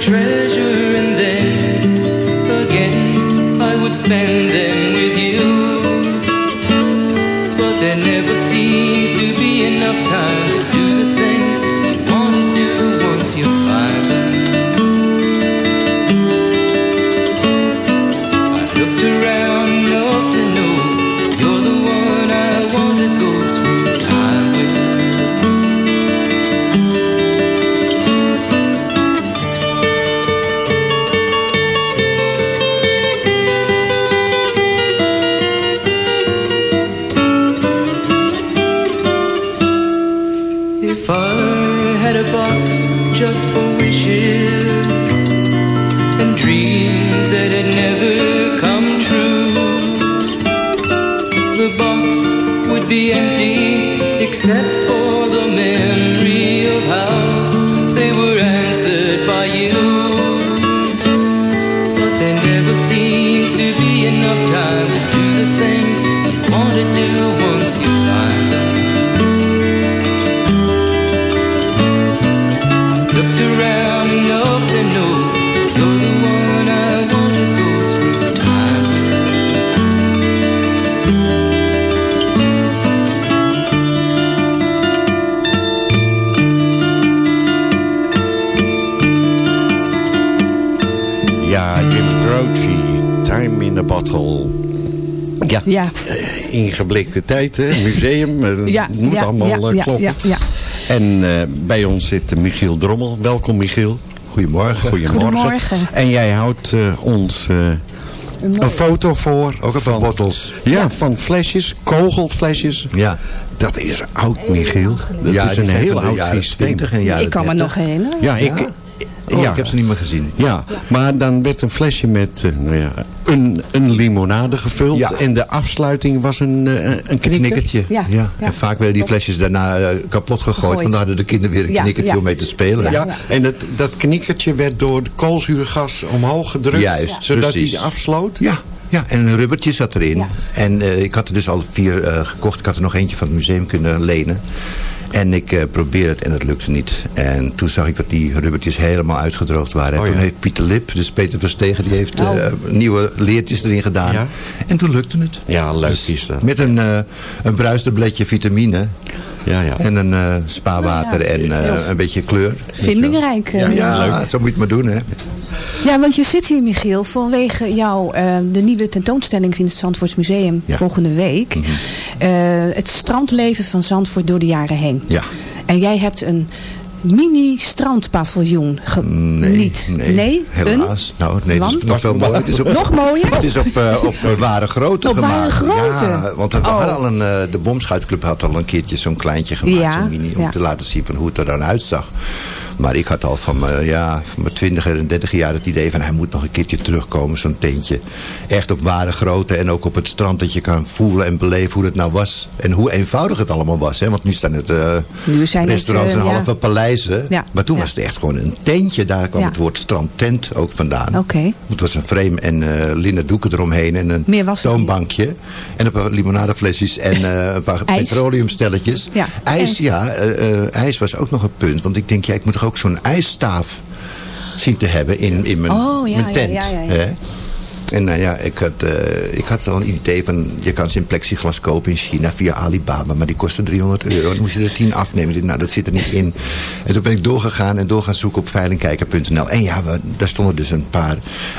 treasure and then eh, ingeblikte tijd, hè? museum, eh, Ja, het moet ja, allemaal ja, eh, ja, kloppen. ja, ja. En eh, bij ons zit Michiel Drommel. Welkom Michiel. Goedemorgen. Goedemorgen. Goedemorgen. En jij houdt eh, ons eh, een foto voor. Ook van bottles. Ja, van flesjes, kogelflesjes. Ja. Dat is oud, Michiel. Dat ja, is een heel oud systeem. 20 en jaren Ik kan me 30. nog herinneren. Ja, ik, Ja? Oh, ja. ik heb ze niet meer gezien. Ja, maar dan werd een flesje met eh, nou ja, een, een limonade gevuld. Ja. En de afsluiting was een, eh, een knikker. Knikkertje. Ja, Ja, ja. En vaak werden die flesjes daarna eh, kapot gegooid. Want dan hadden de kinderen weer een Ja, knikkertje ja. om mee te spelen. Ja, en dat, dat knikkertje werd door de koolzuurgas omhoog gedrukt. Juist, zodat precies. hij afsloot. Ja, ja, en een rubbertje zat erin. Ja. En eh, ik had er dus al vier eh, gekocht. Ik had er nog eentje van het museum kunnen lenen. En ik eh probeerde het en het lukte niet. En toen zag ik dat die rubbertjes helemaal uitgedroogd waren. En Oh, toen ja. heeft Pieter Lip, dus Peter Verstegen, die heeft eh, Oh. nieuwe leertjes erin gedaan. Ja. En toen lukte het. Ja, leuk Dus dat. Met een, eh een bruistabletje vitamine. Ja, ja. En een eh spaarwater Ja, ja. en eh, een beetje kleur. Vindingrijk. eh, Ja, ja. ja, zo moet je het maar doen, hè. Ja, want je zit hier, Michiel, vanwege jouw, eh, de nieuwe tentoonstelling in het Zandvoorts Museum Ja. volgende week. Mhm. Eh, het strandleven van Zandvoort door de jaren heen. Ja. En jij hebt een mini strandpaviljoen. ge- Nee, Niet. nee, helaas. Nou, nee, het is nog wel mooi. Het is op, Nog mooier? Het is op, eh, op eh, ware grootte Op gemaakt. ware grootte? Ja, want we Oh. hadden al een, eh, de Bomschuitclub had al een keertje zo'n kleintje gemaakt. Ja, zo'n mini, om ja. te laten zien van hoe het er dan uitzag. Maar ik had al van mijn, ja, van mijn 20 en 30 jaar het idee van hij moet nog een keertje terugkomen, zo'n tentje. Echt op ware grootte en ook op het strand dat je kan voelen en beleven hoe het nou was. En hoe eenvoudig het allemaal was. Hè? Want nu staan het Nu zijn het, restaurants en eh, ja. Ja, Maar toen ja. was het echt gewoon een tentje. Daar kwam Ja. het woord strandtent ook vandaan. Oké. Want het was een frame en eh linnen doeken eromheen en een toonbankje. En een paar limonadeflesjes en eh, een paar [LAUGHS] IJs. petroleumstelletjes. IJs, ijs. ja. eh, ijs was ook nog een punt. Want ik denk, ja, ik moet toch ook zo'n ijsstaaf zien te hebben in, in mijn, Oh, ja, mijn ja, tent. ja, hè. En nou ja, ik had, eh, ik had al een idee van... je kan ze in plexiglas kopen in China via Alibaba... maar die kostte 300 euro. Dan moest je er 10 afnemen. Dacht, nou, dat zit er niet in. En toen ben ik doorgegaan en door gaan zoeken op veilingkijker.nl. En ja, we, daar stonden dus een paar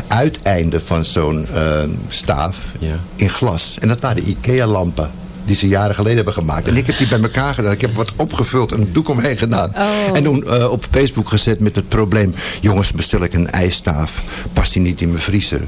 uiteinden van zo'n eh, staaf Ja. in glas. En dat waren IKEA-lampen. Die ze jaren geleden hebben gemaakt. En ik heb die bij elkaar gedaan. Ik heb wat opgevuld en een doek omheen gedaan. Oh. En toen eh, op Facebook gezet met het probleem. Jongens, bestel ik een ijsstaaf. Past die niet in mijn vriezer?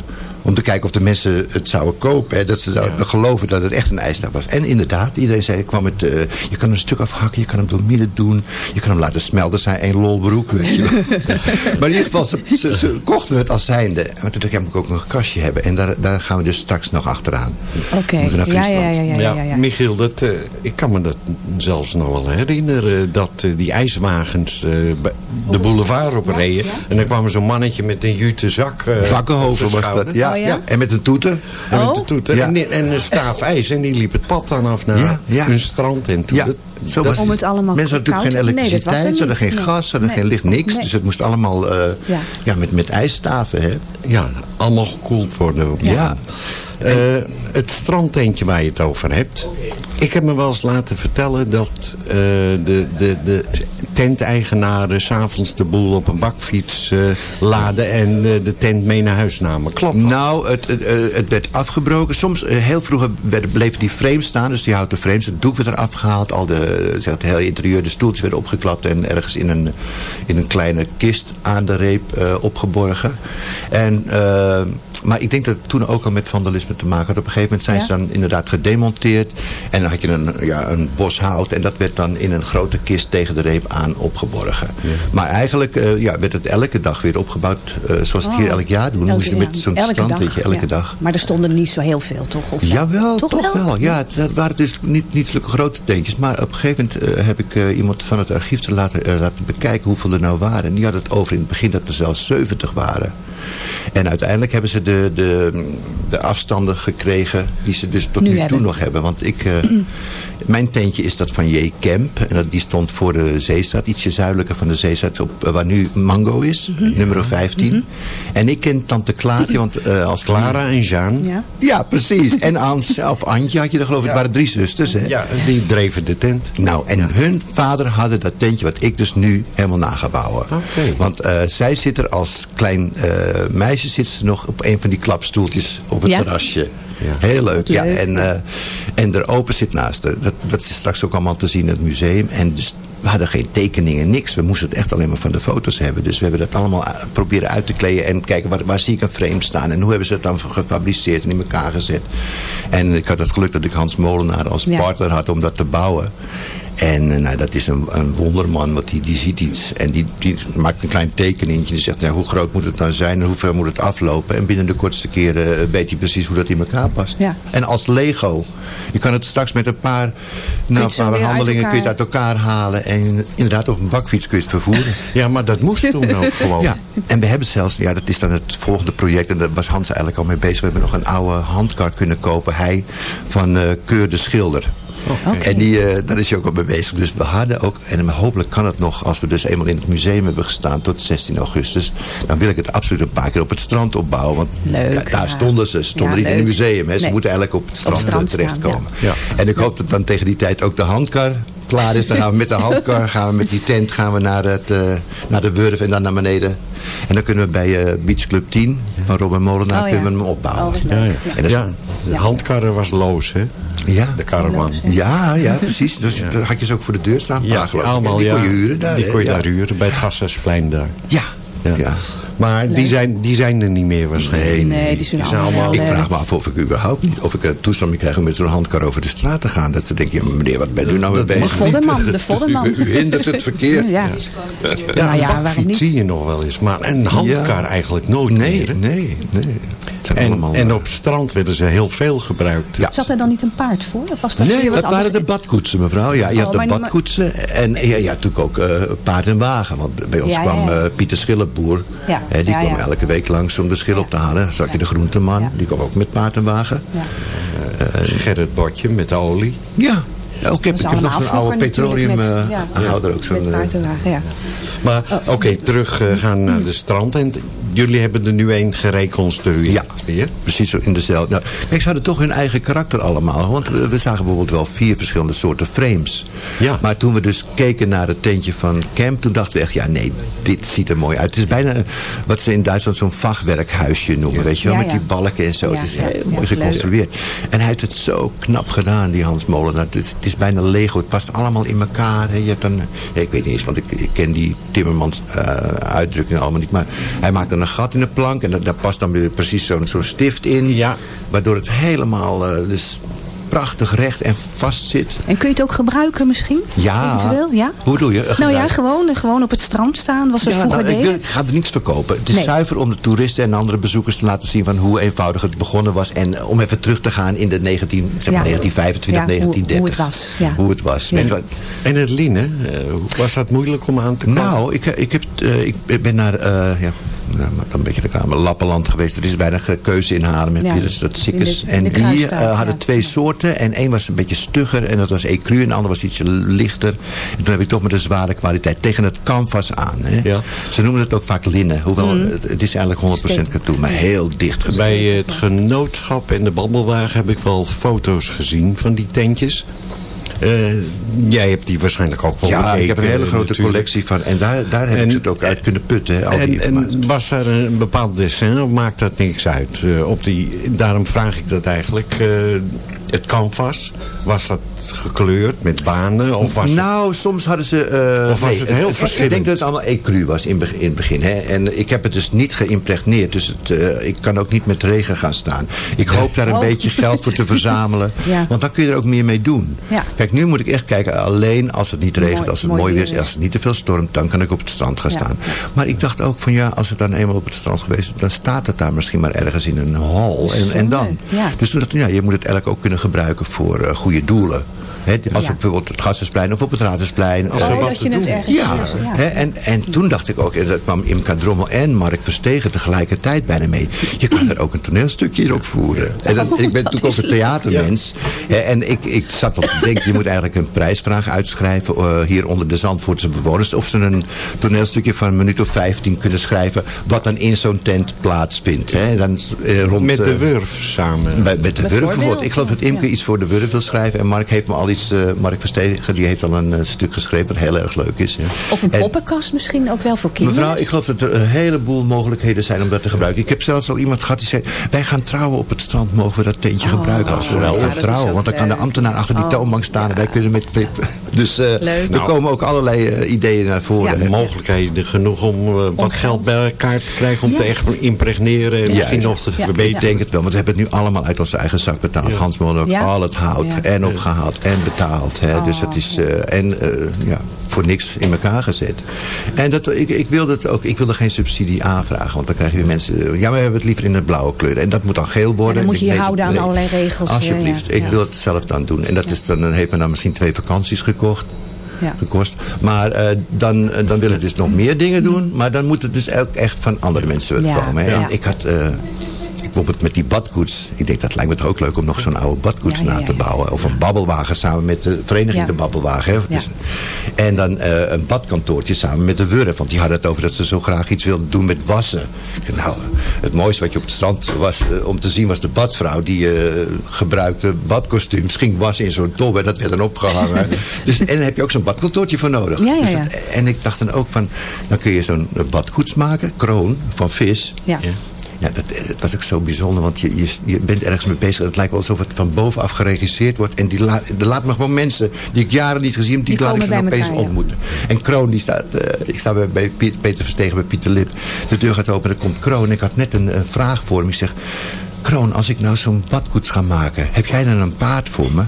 Om te kijken of de mensen het zouden kopen. Hè, dat ze geloven dat het echt een ijsstaaf was. En inderdaad, iedereen zei, kwam het, eh, je kan er een stuk afhakken. Je kan hem door midden doen. Je kan hem laten smelten. zijn één lolbroek. Weet je. wel. [LAUGHS] maar in ieder geval, ze, ze, ze kochten het als zijnde. Maar toen dacht ik, ja, moet ik ook nog een kastje hebben. En daar, daar gaan we dus straks nog achteraan. Oké. Ja, ja, ja, ja, ja, ja. Michiel, dat, eh, ik kan me dat zelfs nog wel herinneren. Dat eh, die ijswagens eh, de boulevard op reden. En dan kwam er zo'n mannetje met een jute zak. eh, Bakkenhoven was dat, ja. Oh, ja? En met een toeter. En met Oh. de toeter. Ja. En, en een staaf ijs. En die liep het pad dan af naar Ja, ja. een strand. En toen dat- zo was Om het allemaal Mensen hadden koud natuurlijk geen nee, er elektriciteit, ze hadden geen Nee. gas, ze hadden Nee. geen licht, niks. Nee. Dus het moest allemaal eh, Ja. ja. met, met ijsstaven. Hè? ja, allemaal gekoeld worden. Ja. Eh, het strandtentje waar je het over hebt. Ik heb me wel eens laten vertellen dat eh, de, de, de tenteigenaren s'avonds de boel op een bakfiets eh, laden en eh, de tent mee naar huis namen. Klopt dat? Nou, het, het, het werd afgebroken. Soms, heel vroeger werden, bleven die frames staan. Dus die houten frames. Het doek werd eraf gehaald. Al de, zeg, het hele interieur, de stoeltjes werden opgeklapt. En ergens in een, in een kleine kist aan de reep eh, opgeborgen. En... maar ik denk dat het toen ook al met vandalisme te maken had. Op een gegeven moment zijn Ja? ze dan inderdaad gedemonteerd. En dan had je een, ja, een bos hout. En dat werd dan in een grote kist tegen de reep aan opgeborgen. Maar eigenlijk eh, ja, werd het elke dag weer opgebouwd. eh, zoals het hier Oh. elk jaar doen. Elke- Moest je met zo'n dag, elke ja. dag. Maar er stonden niet zo heel veel, toch? Of Jawel, toch, wel. Ja, het, het waren dus niet, niet zulke grote tentjes. Maar op een gegeven moment eh, heb ik eh, iemand van het archief te laten, eh, laten bekijken hoeveel er nou waren. En die had het over in het begin dat er zelfs 70 waren. En uiteindelijk hebben ze de, de, de afstanden gekregen die ze dus tot Nu nu, toe nog hebben. Want ik, eh, [CLEARS THROAT] mijn tentje is dat van J. Kemp. En dat, die stond voor de Zeestraat, ietsje zuidelijker van de Zeestraat, op, eh, waar nu Mango is, Mhm. nummer 15. En ik ken tante Klaartje, want eh, als Clara en Jean. Ja. ja, precies. En Ans, [LAUGHS] of Antje had je er geloof ik. Het waren drie zusters, hè? Ja, die dreven de tent. Nou, en hun vader hadden dat tentje wat ik dus nu helemaal na ga bouwen. Want eh, zij zit er als klein eh, meisje zit ze nog op een van die klapstoeltjes op het Ja? terrasje. Heel leuk, ja. En, eh, en er open zit naast. haar. Dat, dat is straks ook allemaal te zien in het museum. En dus we hadden geen tekeningen, niks. We moesten het echt alleen maar van de foto's hebben. Dus we hebben dat allemaal a- proberen uit te kleden. En kijken, waar, waar zie ik een frame staan? En hoe hebben ze het dan gefabriceerd en in elkaar gezet? En ik had het geluk dat ik Hans Molenaar als Ja. partner had om dat te bouwen. En eh, nou, dat is een, een wonderman, want die, die ziet iets. En die, die maakt een klein tekeningetje. Die zegt, nou, hoe groot moet het nou zijn? En hoe ver moet het aflopen? En binnen de kortste keren eh, weet hij precies hoe dat in elkaar past. Ja. En als Lego. Je kan het straks met een paar, nou, een paar handelingen kun je het uit elkaar- halen. En inderdaad op een bakfiets kun je het vervoeren. [LAUGHS] Ja, maar dat moest toen ook gewoon. Ja, en we hebben zelfs, ja, dat is dan het volgende project. En daar was Hans eigenlijk al mee bezig. We hebben nog een oude handkar kunnen kopen. Hij van eh, Keur de Schilder. Oké. En die, eh, daar is hij ook al mee bezig. Dus we hadden ook, en hopelijk kan het nog, als we dus eenmaal in het museum hebben gestaan tot 16 augustus. Dan wil ik het absoluut een paar keer op het strand opbouwen. Want Leuk, ja, daar ja. stonden ze. Ze stonden Ja, niet in het museum. Hè. Ze Nee. moeten eigenlijk op het strand, strand eh, terechtkomen. ja. En ik hoop dat dan tegen die tijd ook de handkar klaar is. Dan gaan we met de handkar, [LAUGHS] gaan we met die tent gaan we naar, het, eh, naar de Wurf en dan naar beneden. En dan kunnen we bij eh, Beach Club 10 van Robin Molenaar Oh, ja. kunnen we hem opbouwen. Oh. Ja, ja. En dat is- ja, de handkarren was loos, hè? Ja. De caravan. Ja, ja, precies. Dus daar had je ze ook voor de deur staan. Ja, allemaal, En die ja. kon je huren daar. Die kon je ja. daar huren, bij het Gassersplein daar. Ja. Ja. Maar die zijn, die zijn er niet meer waarschijnlijk. Nee, Nee, die zijn zijn allemaal... allemaal- Ik vraag me af of ik überhaupt niet, of ik een toestemming krijg om met zo'n handkar over de straat te gaan. Dat ze denken, ja, meneer, wat bent u nou mee bezig? De vodderman, de vodderman. U, u hindert het verkeer. Ja. Ja, Nou ja, waarom niet? zie je nog wel eens, maar een handkar Ja. eigenlijk nooit Nee, meer. nee, nee. En, allemaal, en eh, op strand werden ze heel veel gebruikt. Ja. Zat er dan niet een paard voor? Of was dat Nee, weer wat dat waren de badkoetsen, mevrouw. Ja, je Oh, had de maar- maar- badkoetsen en ja, ja, natuurlijk ook eh, paard en wagen. Want bij ons kwam eh, Pieter Schillenboer. Ja, Die ja, kwam ja. elke week langs om de schil op te halen. Zag je de groenteman, Ja. die kwam ook met paard en wagen. Ja. Eh, Gerrit Botje met olie. Ja, Dat ik is heb nog zo'n oude vroeger petroleum natuurlijk eh, ook. Zo'n, Met eh, ja. Maar oké, terug eh, gaan naar de strand. En jullie hebben er nu een gereconstrueerd. Ja. Weer. Precies zo in dezelfde. Nou, kijk, ze hadden toch hun eigen karakter allemaal. Want we, we zagen bijvoorbeeld wel vier verschillende soorten frames. Ja. Maar toen we dus keken naar het tentje van Camp, toen dachten we echt, ja nee, dit ziet er mooi uit. Het is bijna wat ze in Duitsland zo'n vachwerkhuisje noemen, weet je wel, Ja, met die balken en zo. Ja, het is ja, heel ja, mooi geconstrueerd. En hij heeft het zo knap gedaan, die Hans Molenaar. Het, is- bijna Lego, het past allemaal in elkaar. hè. Je hebt dan, ik weet niet eens, want ik, ik ken die Timmermans eh, uitdrukkingen allemaal niet. Maar hij maakt dan een gat in de plank en daar, daar past dan weer precies zo'n zo'n stift in. Ja. Waardoor het helemaal eh, dus prachtig recht en vast zit. En kun je het ook gebruiken misschien? Ja. Eventueel, ja? Hoe bedoel je? Nou ja, gewoon, gewoon op het strand staan, was het Ja, vroeger nou, ik, ga er niets verkopen. Het is Nee. zuiver om de toeristen en andere bezoekers te laten zien van hoe eenvoudig het begonnen was. En om even terug te gaan in de 19, zeg maar Ja. 1925, Ja, hoe- 1930. hoe het was, ja. Hoe het was. En het linnen, eh, was dat moeilijk om aan te komen? Nou, ik, ik, heb, eh, ik ben naar, eh, ja, nou, maar dan een beetje de kamer, Lappenland geweest. Er is weinig eh, keuze in Haarlem. Heb Ja, je dus dat Sikkes. En de die eh, hadden ja. twee soorten. En één was een beetje stugger en dat was ecru. En de ander was ietsje lichter. En toen heb ik toch met een zware kwaliteit tegen het canvas aan. Hè. Ja. Ze noemen het ook vaak linnen. Hoewel, Mhm. het, het is eigenlijk 100% katoen. Maar heel dicht gezet. Bij het genootschap en de babbelwagen heb ik wel foto's gezien van die tentjes. Eh, jij hebt die waarschijnlijk ook wel Ja, ik heb een hele grote natuurlijk. collectie van. En daar, daar heb En- ik het ook uit kunnen putten. al die En, en was er een bepaald dessin of maakt dat niks uit? Eh, op die, daarom vraag ik dat eigenlijk. Eh, het canvas, was dat gekleurd met banen? Of was het- nou, soms hadden ze... eh, Of was het heel Ik verschillend? denk dat het allemaal ecru was in, in het begin. Hè? En ik heb het dus niet geïmpregneerd. Dus het, eh, ik kan ook niet met regen gaan staan. Ik hoop daar een Oh. beetje geld voor te [LAUGHS] verzamelen. Ja. Want dan kun je er ook meer mee doen. Ja. Kijk, nu moet ik echt kijken. Alleen als het niet regent, Mooi- als het mooi mooi weer is. is. Als het niet te veel stormt, dan kan ik op het strand gaan Ja. staan. Maar ik dacht ook van ja, als het dan eenmaal op het strand geweest is... dan staat het daar misschien maar ergens in een hal. En, en dan. Ja. Dus toen dacht ik, ja, je moet het eigenlijk ook kunnen gebruiken voor eh, goede doelen. Hè, als Ja. op bijvoorbeeld het Gassersplein of op het Raadhuisplein. Als Eh, er wat te doen. ja, ja. hè, en, en toen dacht ik ook, en dat kwam Imka Drommel en Mark Verstegen tegelijkertijd bijna mee. Je kan er ook een toneelstukje in opvoeren. En dan, ik ben natuurlijk ook een theatermens. Hè, en ik, ik zat al te denken, je moet eigenlijk een prijsvraag uitschrijven eh, hier onder de Zandvoortse bewoners. Of ze een toneelstukje van een minuut of 15 kunnen schrijven wat dan in zo'n tent plaatsvindt. Hè. Dan, eh, rond, met de eh, Wurf samen. bij, met de Wurf bijvoorbeeld. Ik geloof dat Imke iets voor de Wurf wil schrijven. En Mark heeft me al iets, eh, Mark Verstegen, die heeft al een eh, stuk geschreven wat heel erg leuk is. Of een En- poppenkast misschien ook wel voor kinderen. Mevrouw, ik geloof dat er een heleboel mogelijkheden zijn om dat te gebruiken. Ik heb zelfs al iemand gehad die zei... wij gaan trouwen op het strand, mogen we dat tentje gebruiken als we Oh, ja, gaan trouwen. Want dan kan de ambtenaar achter die Oh, toonbank staan en wij kunnen met... [LAUGHS] Dus eh, Leuk. er Nou. komen ook allerlei ideeën naar voren. Ja, mogelijkheden genoeg om wat geld bij elkaar te krijgen om Ja. te echt impregneren en misschien nog te Ik verbeteren. denk het wel, want we hebben het nu allemaal uit onze eigen zak betaald. Hans Ook Ja. al het hout Ja. en opgehaald en betaald. Hè. Dus Oh, het is, eh, en eh, ja, voor niks in elkaar gezet. En dat, ik, ik, wilde het ook, ik wilde geen subsidie aanvragen, want dan krijg je mensen... Ja, we hebben het liever in het blauwe kleur. En dat moet dan geel worden. dan moet je je Nee, houden aan nee. allerlei regels, Alsjeblieft, ik wil het zelf dan doen. En dat is dan, dan heeft me dan misschien twee vakanties gekocht Ja. gekost. Maar eh, dan, eh, dan willen we dus nog meer dingen doen. Maar dan moet het dus ook echt van andere mensen komen. Hè? ja. Ik had... eh, bijvoorbeeld met die badkoets. Ik denk dat lijkt me toch ook leuk om nog zo'n oude badkoets Ja, na te bouwen. Of een babbelwagen samen met de vereniging de babbelwagen. Hè? Dus- en dan eh, een badkantoortje samen met de Wurf. Want die hadden het over dat ze zo graag iets wilden doen met wassen. Nou, het mooiste wat je op het strand was eh, om te zien was de badvrouw. Die eh, gebruikte badkostuums ging wassen in zo'n tub. En dat werd dan opgehangen. [LAUGHS] dus, en daar heb je ook zo'n badkantoortje voor nodig. Dus dat- en ik dacht dan ook van, dan kun je zo'n badkoets maken. Kroon van vis. Ja. Ja, dat, dat was ook zo bijzonder, want je, je, je bent ergens mee bezig. Het lijkt wel alsof het van bovenaf geregisseerd wordt. En die laat, er laat me gewoon mensen die ik jaren niet gezien heb, die, Die laat ik bij opeens ja. ontmoeten. En Kroon, die staat, eh, ik sta bij, bij Piet- Peter Verstegen bij Pieter Lip. De deur gaat open en er komt Kroon. Ik had net een, eh, vraag voor hem. Ik zeg, Kroon, als ik nou zo'n badkoets ga maken, heb jij dan een paard voor me?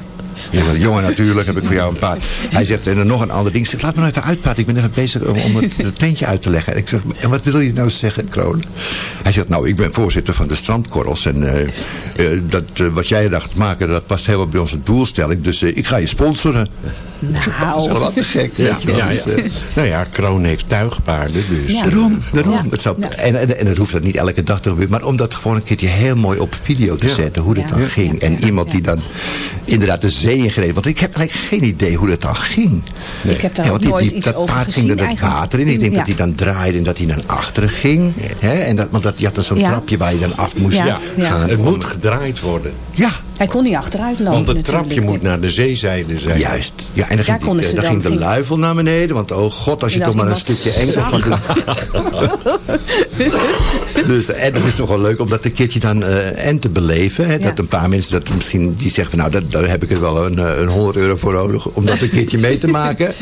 Ik zeg, jongen, natuurlijk heb ik voor jou een paard. Hij zegt, en dan nog een ander ding. Ik zeg, laat me nou even uitpraten. Ik ben even bezig om, om het, het tentje uit te leggen. En ik zeg, en wat wil je nou zeggen, Kroon? Hij zegt, nou, ik ben voorzitter van de strandkorrels. En eh, eh, dat, eh, wat jij dacht maken, dat past helemaal bij onze doelstelling. Dus ik ga je sponsoren. Dat is Nou. helemaal te gek, Ja, ja, Dus, ja. Nou ja, Kroon heeft tuigpaarden, dus... Ja. Daarom, daarom. Het zou, en, en, en het hoeft dat niet elke dag te gebeuren. Maar om dat gewoon een keertje heel mooi op video te zetten. Hoe dat dan ging. En iemand die dan inderdaad de zee ingereden. Want ik heb eigenlijk geen idee hoe dat dan ging. Ik heb daar Ja, want die, nooit die, iets dat over paard gezien ging er het water in. Ik denk Ja. dat hij dan draaide en dat hij naar achteren ging. Hè? En dat, want dat, je had dan zo'n Ja. trapje waar je dan af moest Ja. Ja. gaan. Het om- moet gedraaid worden. Ja, Hij kon niet achteruit lopen Want het natuurlijk. trapje moet naar de zeezijde zijn. Juist. Ja, en dan ging, die- konden ze dan dan ging de luifel naar beneden. Want oh god, als je toch maar een stukje enkel van de... [LAUGHS] [LAUGHS] dus, en dat is toch wel leuk om dat een keertje dan eh, en te beleven. Hè, Dat een paar mensen dat misschien die zeggen van nou, dat, daar heb ik er wel een, eh, een 100 euro voor nodig om dat een keertje mee te [LAUGHS] maken.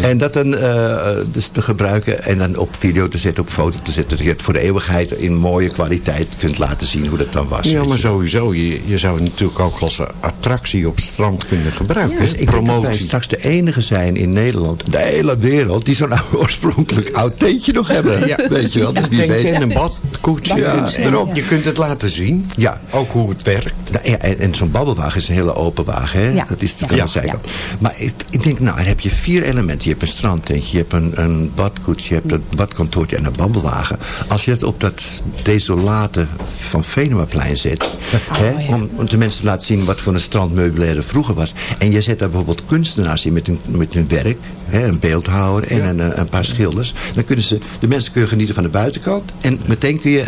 En dat dan eh, dus te gebruiken en dan op video te zetten, op foto te zetten. Dat je het voor de eeuwigheid in mooie kwaliteit kunt laten zien hoe dat dan was. Ja, maar je. sowieso. Je, je zou het natuurlijk ook als attractie op het strand kunnen gebruiken. Dus hè? ik denk dat wij straks de enige zijn in Nederland, de hele wereld, die zo'n oude [LAUGHS] oorspronkelijk oud tentje nog hebben. Ja. Weet je wel, dus weet. en een Ja, en je kunt het laten zien. Ja. Ook hoe het werkt. Nou, ja, en en zo'n babbelwagen is een hele open wagen. Hè? Ja. Dat is Ja. van Ja. de zijkant. Maar ik, ik denk, nou, dan heb je vier elementen. Je hebt een strandtentje, je hebt een, een badkoets, je hebt een badkantoortje en een babbelwagen. Als je het op dat desolate van Venemaplein zet, [LAUGHS] hè, om, om de mensen te laten zien wat voor een strandmeubilair er vroeger was. En je zet daar bijvoorbeeld kunstenaars in met hun, met hun werk, hè, een beeldhouwer en een, een paar schilders. Dan kunnen ze, de mensen kunnen genieten van de buitenkant. En meteen kun je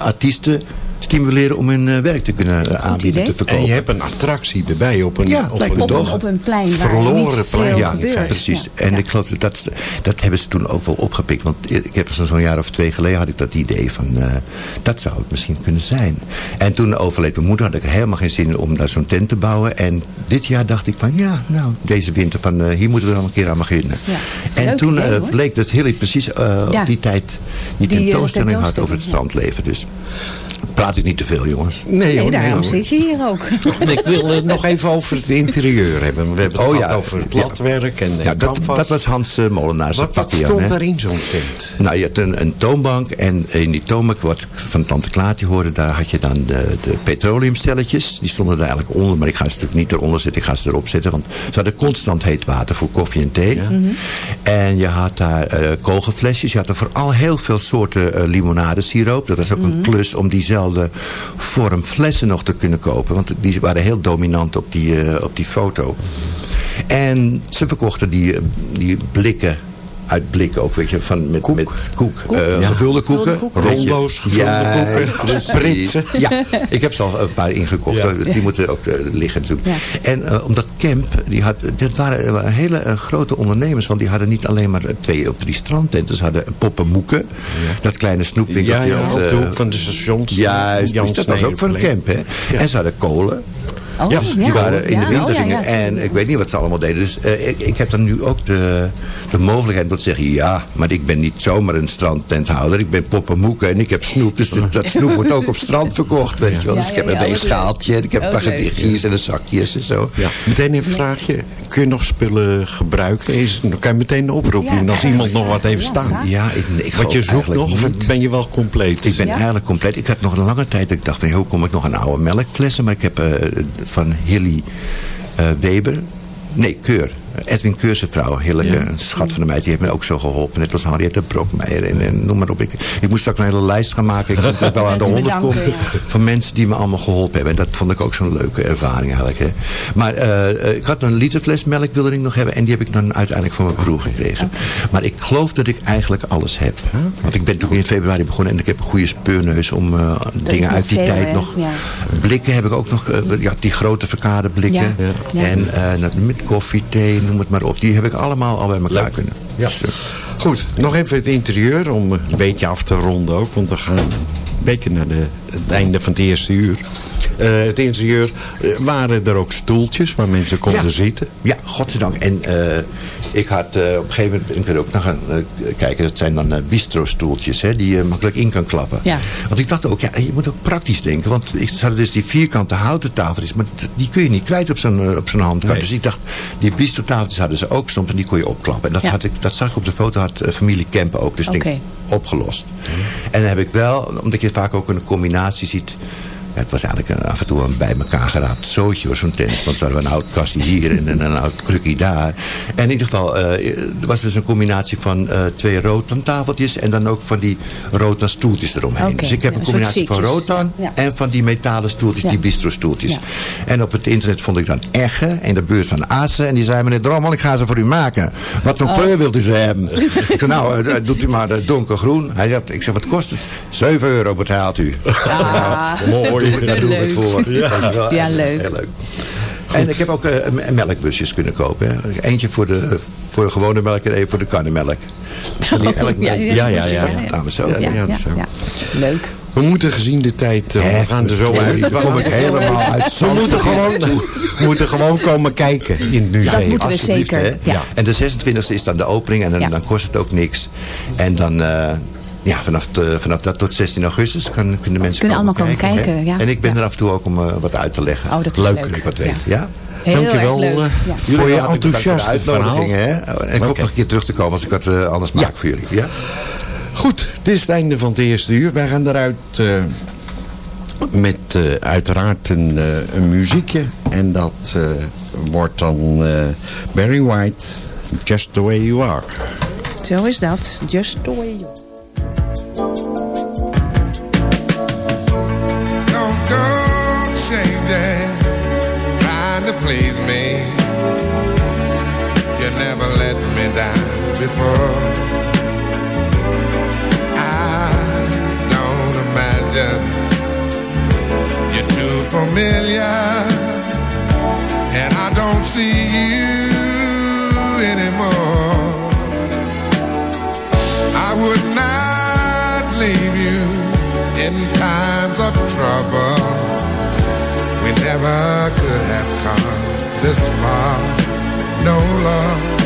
artiesten stimuleren om hun eh, werk te kunnen eh, aanbieden, te verkopen. En je hebt een attractie erbij op een, Ja, op een, toch. Op een plein waar Verloren niet veel plein, Ja, precies. Ja. En Ja. ik geloof dat, dat dat hebben ze toen ook wel opgepikt. Want ik heb zo- zo'n jaar of twee geleden had ik dat idee van... eh, dat zou het misschien kunnen zijn. En toen overleed mijn moeder, had ik helemaal geen zin in om daar zo'n tent te bouwen. En dit jaar dacht ik van ja, nou, deze winter van hier moeten we dan een keer aan beginnen. Ja. En Leuk toen idee, bleek dat Hilly precies eh, Ja. op die tijd die Die, tentoonstelling had over het ja. strandleven. Dus praat ik niet te veel jongens. Nee, Nee, hoor, daarom zit je hier ook. [LAUGHS] Ik wil het nog even over het interieur hebben. We hebben het Oh, gehad ja. over het Ja. latwerk en, en Ja, dat, dat was Hans uh, Molenaar. zijn Wat, wat stond hè? daar in zo'n tent? Nou, je had een, een toonbank en in die toonbank, wat ik van Tante Klaartje hoorde, daar had je dan de, de petroleumstelletjes. Die stonden daar eigenlijk onder, maar ik ga ze natuurlijk niet eronder zetten, ik ga ze erop zetten. Want ze hadden constant heet water voor koffie en thee. En je had daar eh, kogelflesjes, je had er vooral heel veel soorten eh, limonadesiroop. Dat was ook een klus om diezelfde vorm flessen nog te kunnen kopen. Want die waren heel dominant op die, eh, op die foto. En ze verkochten die, die blikken uit blik ook, weet je, van met koek, met koek, eh, Ja. gevulde koeken. Koeken. Rondo's, gevulde ja, koeken, spritsen. Ja, ik heb ze al een paar ingekocht, Ja. dus die moeten ook eh, liggen natuurlijk. En eh, omdat Kemp, die had, dat waren hele grote ondernemers, want die hadden niet alleen maar twee of drie strandtenten, ze hadden poppenmoeken, dat kleine snoepwinkeltje. Ja, ja, op op de hoek van de stations. Juist, dus dat was ook van. Kemp, hè. En ze hadden kolen. Oh, ja, ja. die waren in de winter oh, ja, gingen. ja, en ik weet niet wat ze allemaal deden. Dus eh, ik, ik heb dan nu ook de, de mogelijkheid om te zeggen... ja, maar ik ben niet zomaar een strandtenthouder. Ik ben poppenmoeken en ik heb snoep. Dus dit- dat snoep wordt ook op strand verkocht, weet je wel. Dus Ja, ik heb ja, een weegschaaltje. en Ik heb Oh, een paar leuk. gedichtjes en een zakjes en zo. Ja. Meteen even een vraagje. Kun je nog spullen gebruiken? Is, dan kan je meteen een oproep Ja, doen als iemand nog wat heeft ja, staan. Ja, ik, ik Wat je zoekt nog of ben je wel compleet? Ik ben eigenlijk compleet. Ik had nog een lange tijd dat ik dacht van... hoe kom ik nog aan oude melkflessen? Maar ik heb eh, van Hilly eh, Weber... Nee, Keur. Edwin Keur zijn vrouw. Hilleke, een schat van de meid. Die heeft me ook zo geholpen. Net als Henriette Brokmeijer en, en noem maar op. Ik, ik moest straks een hele lijst gaan maken. Ik moet het wel aan de honderd komen. ja. Van mensen die me allemaal geholpen hebben. En dat vond ik ook zo'n leuke ervaring eigenlijk. Hè. Maar eh, eh, ik had een literfles melk wilde ik nog hebben. En die heb ik dan uiteindelijk van mijn broer gekregen. Maar ik geloof dat ik eigenlijk alles heb. Want ik ben toen in februari begonnen. En ik heb een goede speurneus om eh, dingen uit die veel, tijd hè? nog... Ja. Blikken heb ik ook nog. eh, ja, die grote verkade blikken. Ja. Ja. En eh, met koffie, thee, noem het maar op. Die heb ik allemaal al bij elkaar kunnen. Ja. Goed, nog even het interieur om een beetje af te ronden ook. Want we gaan een beetje naar de, het einde van het eerste uur. Eh, het interieur, eh, waren er ook stoeltjes waar mensen konden Ja. zitten? Ja, godzijdank. En eh, ik had eh, op een gegeven moment, ik wil ook nog gaan eh, kijken, dat zijn dan eh, bistro-stoeltjes, hè, die je makkelijk in kan klappen. Ja. Want ik dacht ook, ja, je moet ook praktisch denken. Want ik had dus die vierkante houten tafeltjes, maar die kun je niet kwijt op zo'n op zo'n handkant. Nee. Dus ik dacht, die bistro-tafeltjes hadden ze ook soms en die kon je opklappen. En dat, Ja. had ik, dat zag ik op de foto, had familie Kempen ook. Dus denk, opgelost. En dan heb ik wel, omdat je vaak ook een combinatie ziet... Het was eigenlijk een, af en toe een bij elkaar geraapt zootje, hoor, zo'n tent. Want ze hadden een oud kastje hier en een, een oud krukje daar. En in ieder geval, eh, er was dus een combinatie van eh, twee rotantafeltjes... en dan ook van die rotan stoeltjes eromheen. Oké, Dus ik heb ja, een combinatie van rotan Ja. en van die metalen stoeltjes, Ja. die bistro stoeltjes. Ja. En op het internet vond ik dan Egge in de buurt van Assen. En die zei, meneer Drommel, ik ga ze voor u maken. Wat voor Oh. kleur wilt u ze hebben? [LAUGHS] ik zei, nou, eh, doet u maar donkergroen. Hij zegt, ik zeg, wat kost het? 7 euro betaalt u. Ah. Mooi, daar doen we het Leuk. voor. Ja. Leuk. Heel leuk. En ik heb ook m- melkbusjes kunnen kopen. Hè. Eentje voor de, voor de gewone melk en één voor de kannenmelk. Van die elk- Ja, ja, Ja, ja, ja. Dat gaan we zo. Ja, Ja, ja, zo. ja. Leuk. We moeten gezien de tijd, eh, we gaan er zo Ja, uit. dan kom ik helemaal uit We moeten gewoon, we moeten gewoon komen kijken in het museum. moeten we Alsjeblieft, zeker, hè. ja. En de 26e is dan de opening en dan, Ja. dan kost het ook niks. En dan, eh, ja, vanaf, de- vanaf dat tot 16 augustus kan, kunnen mensen Kunnen allemaal komen kijken, ja. En ik ben Ja. er af en toe ook om eh, wat uit te leggen. Oh, dat is leuk. Ik wat weet, ja? Heel Dankjewel eh, Ja. voor je enthousiaste uitnodiging, verhaal. Hè? En ik hoop nog een keer terug te komen als ik wat eh, anders maak voor jullie. Ja? Goed, het is het einde van het eerste uur. Wij gaan eruit eh, met eh, uiteraard een, eh, een muziekje. En dat eh, wordt dan eh, Barry White, Just The Way You Are. Zo is dat. Just the way you Don't down before. I don't imagine you're too familiar, and I don't see you anymore. I would not leave you in times of trouble. We never could have come this far. No love.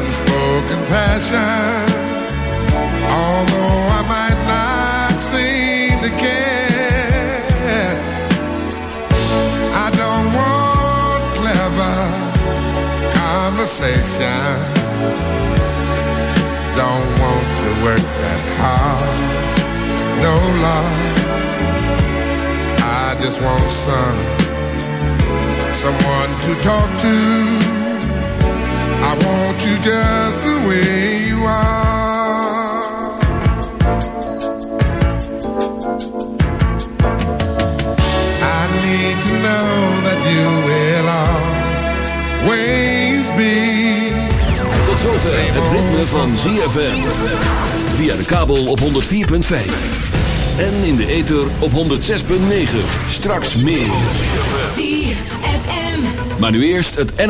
unspoken passion. Although I might not seem to care, I don't want clever conversation. Don't want to work that hard. No love. I just want some someone to talk to. I want you just the way you are. I need to know that you will always be. Tot zover het ritme van ZFM. Via de kabel op 104.5. En in de ether op 106.9. Straks meer. Maar nu eerst het N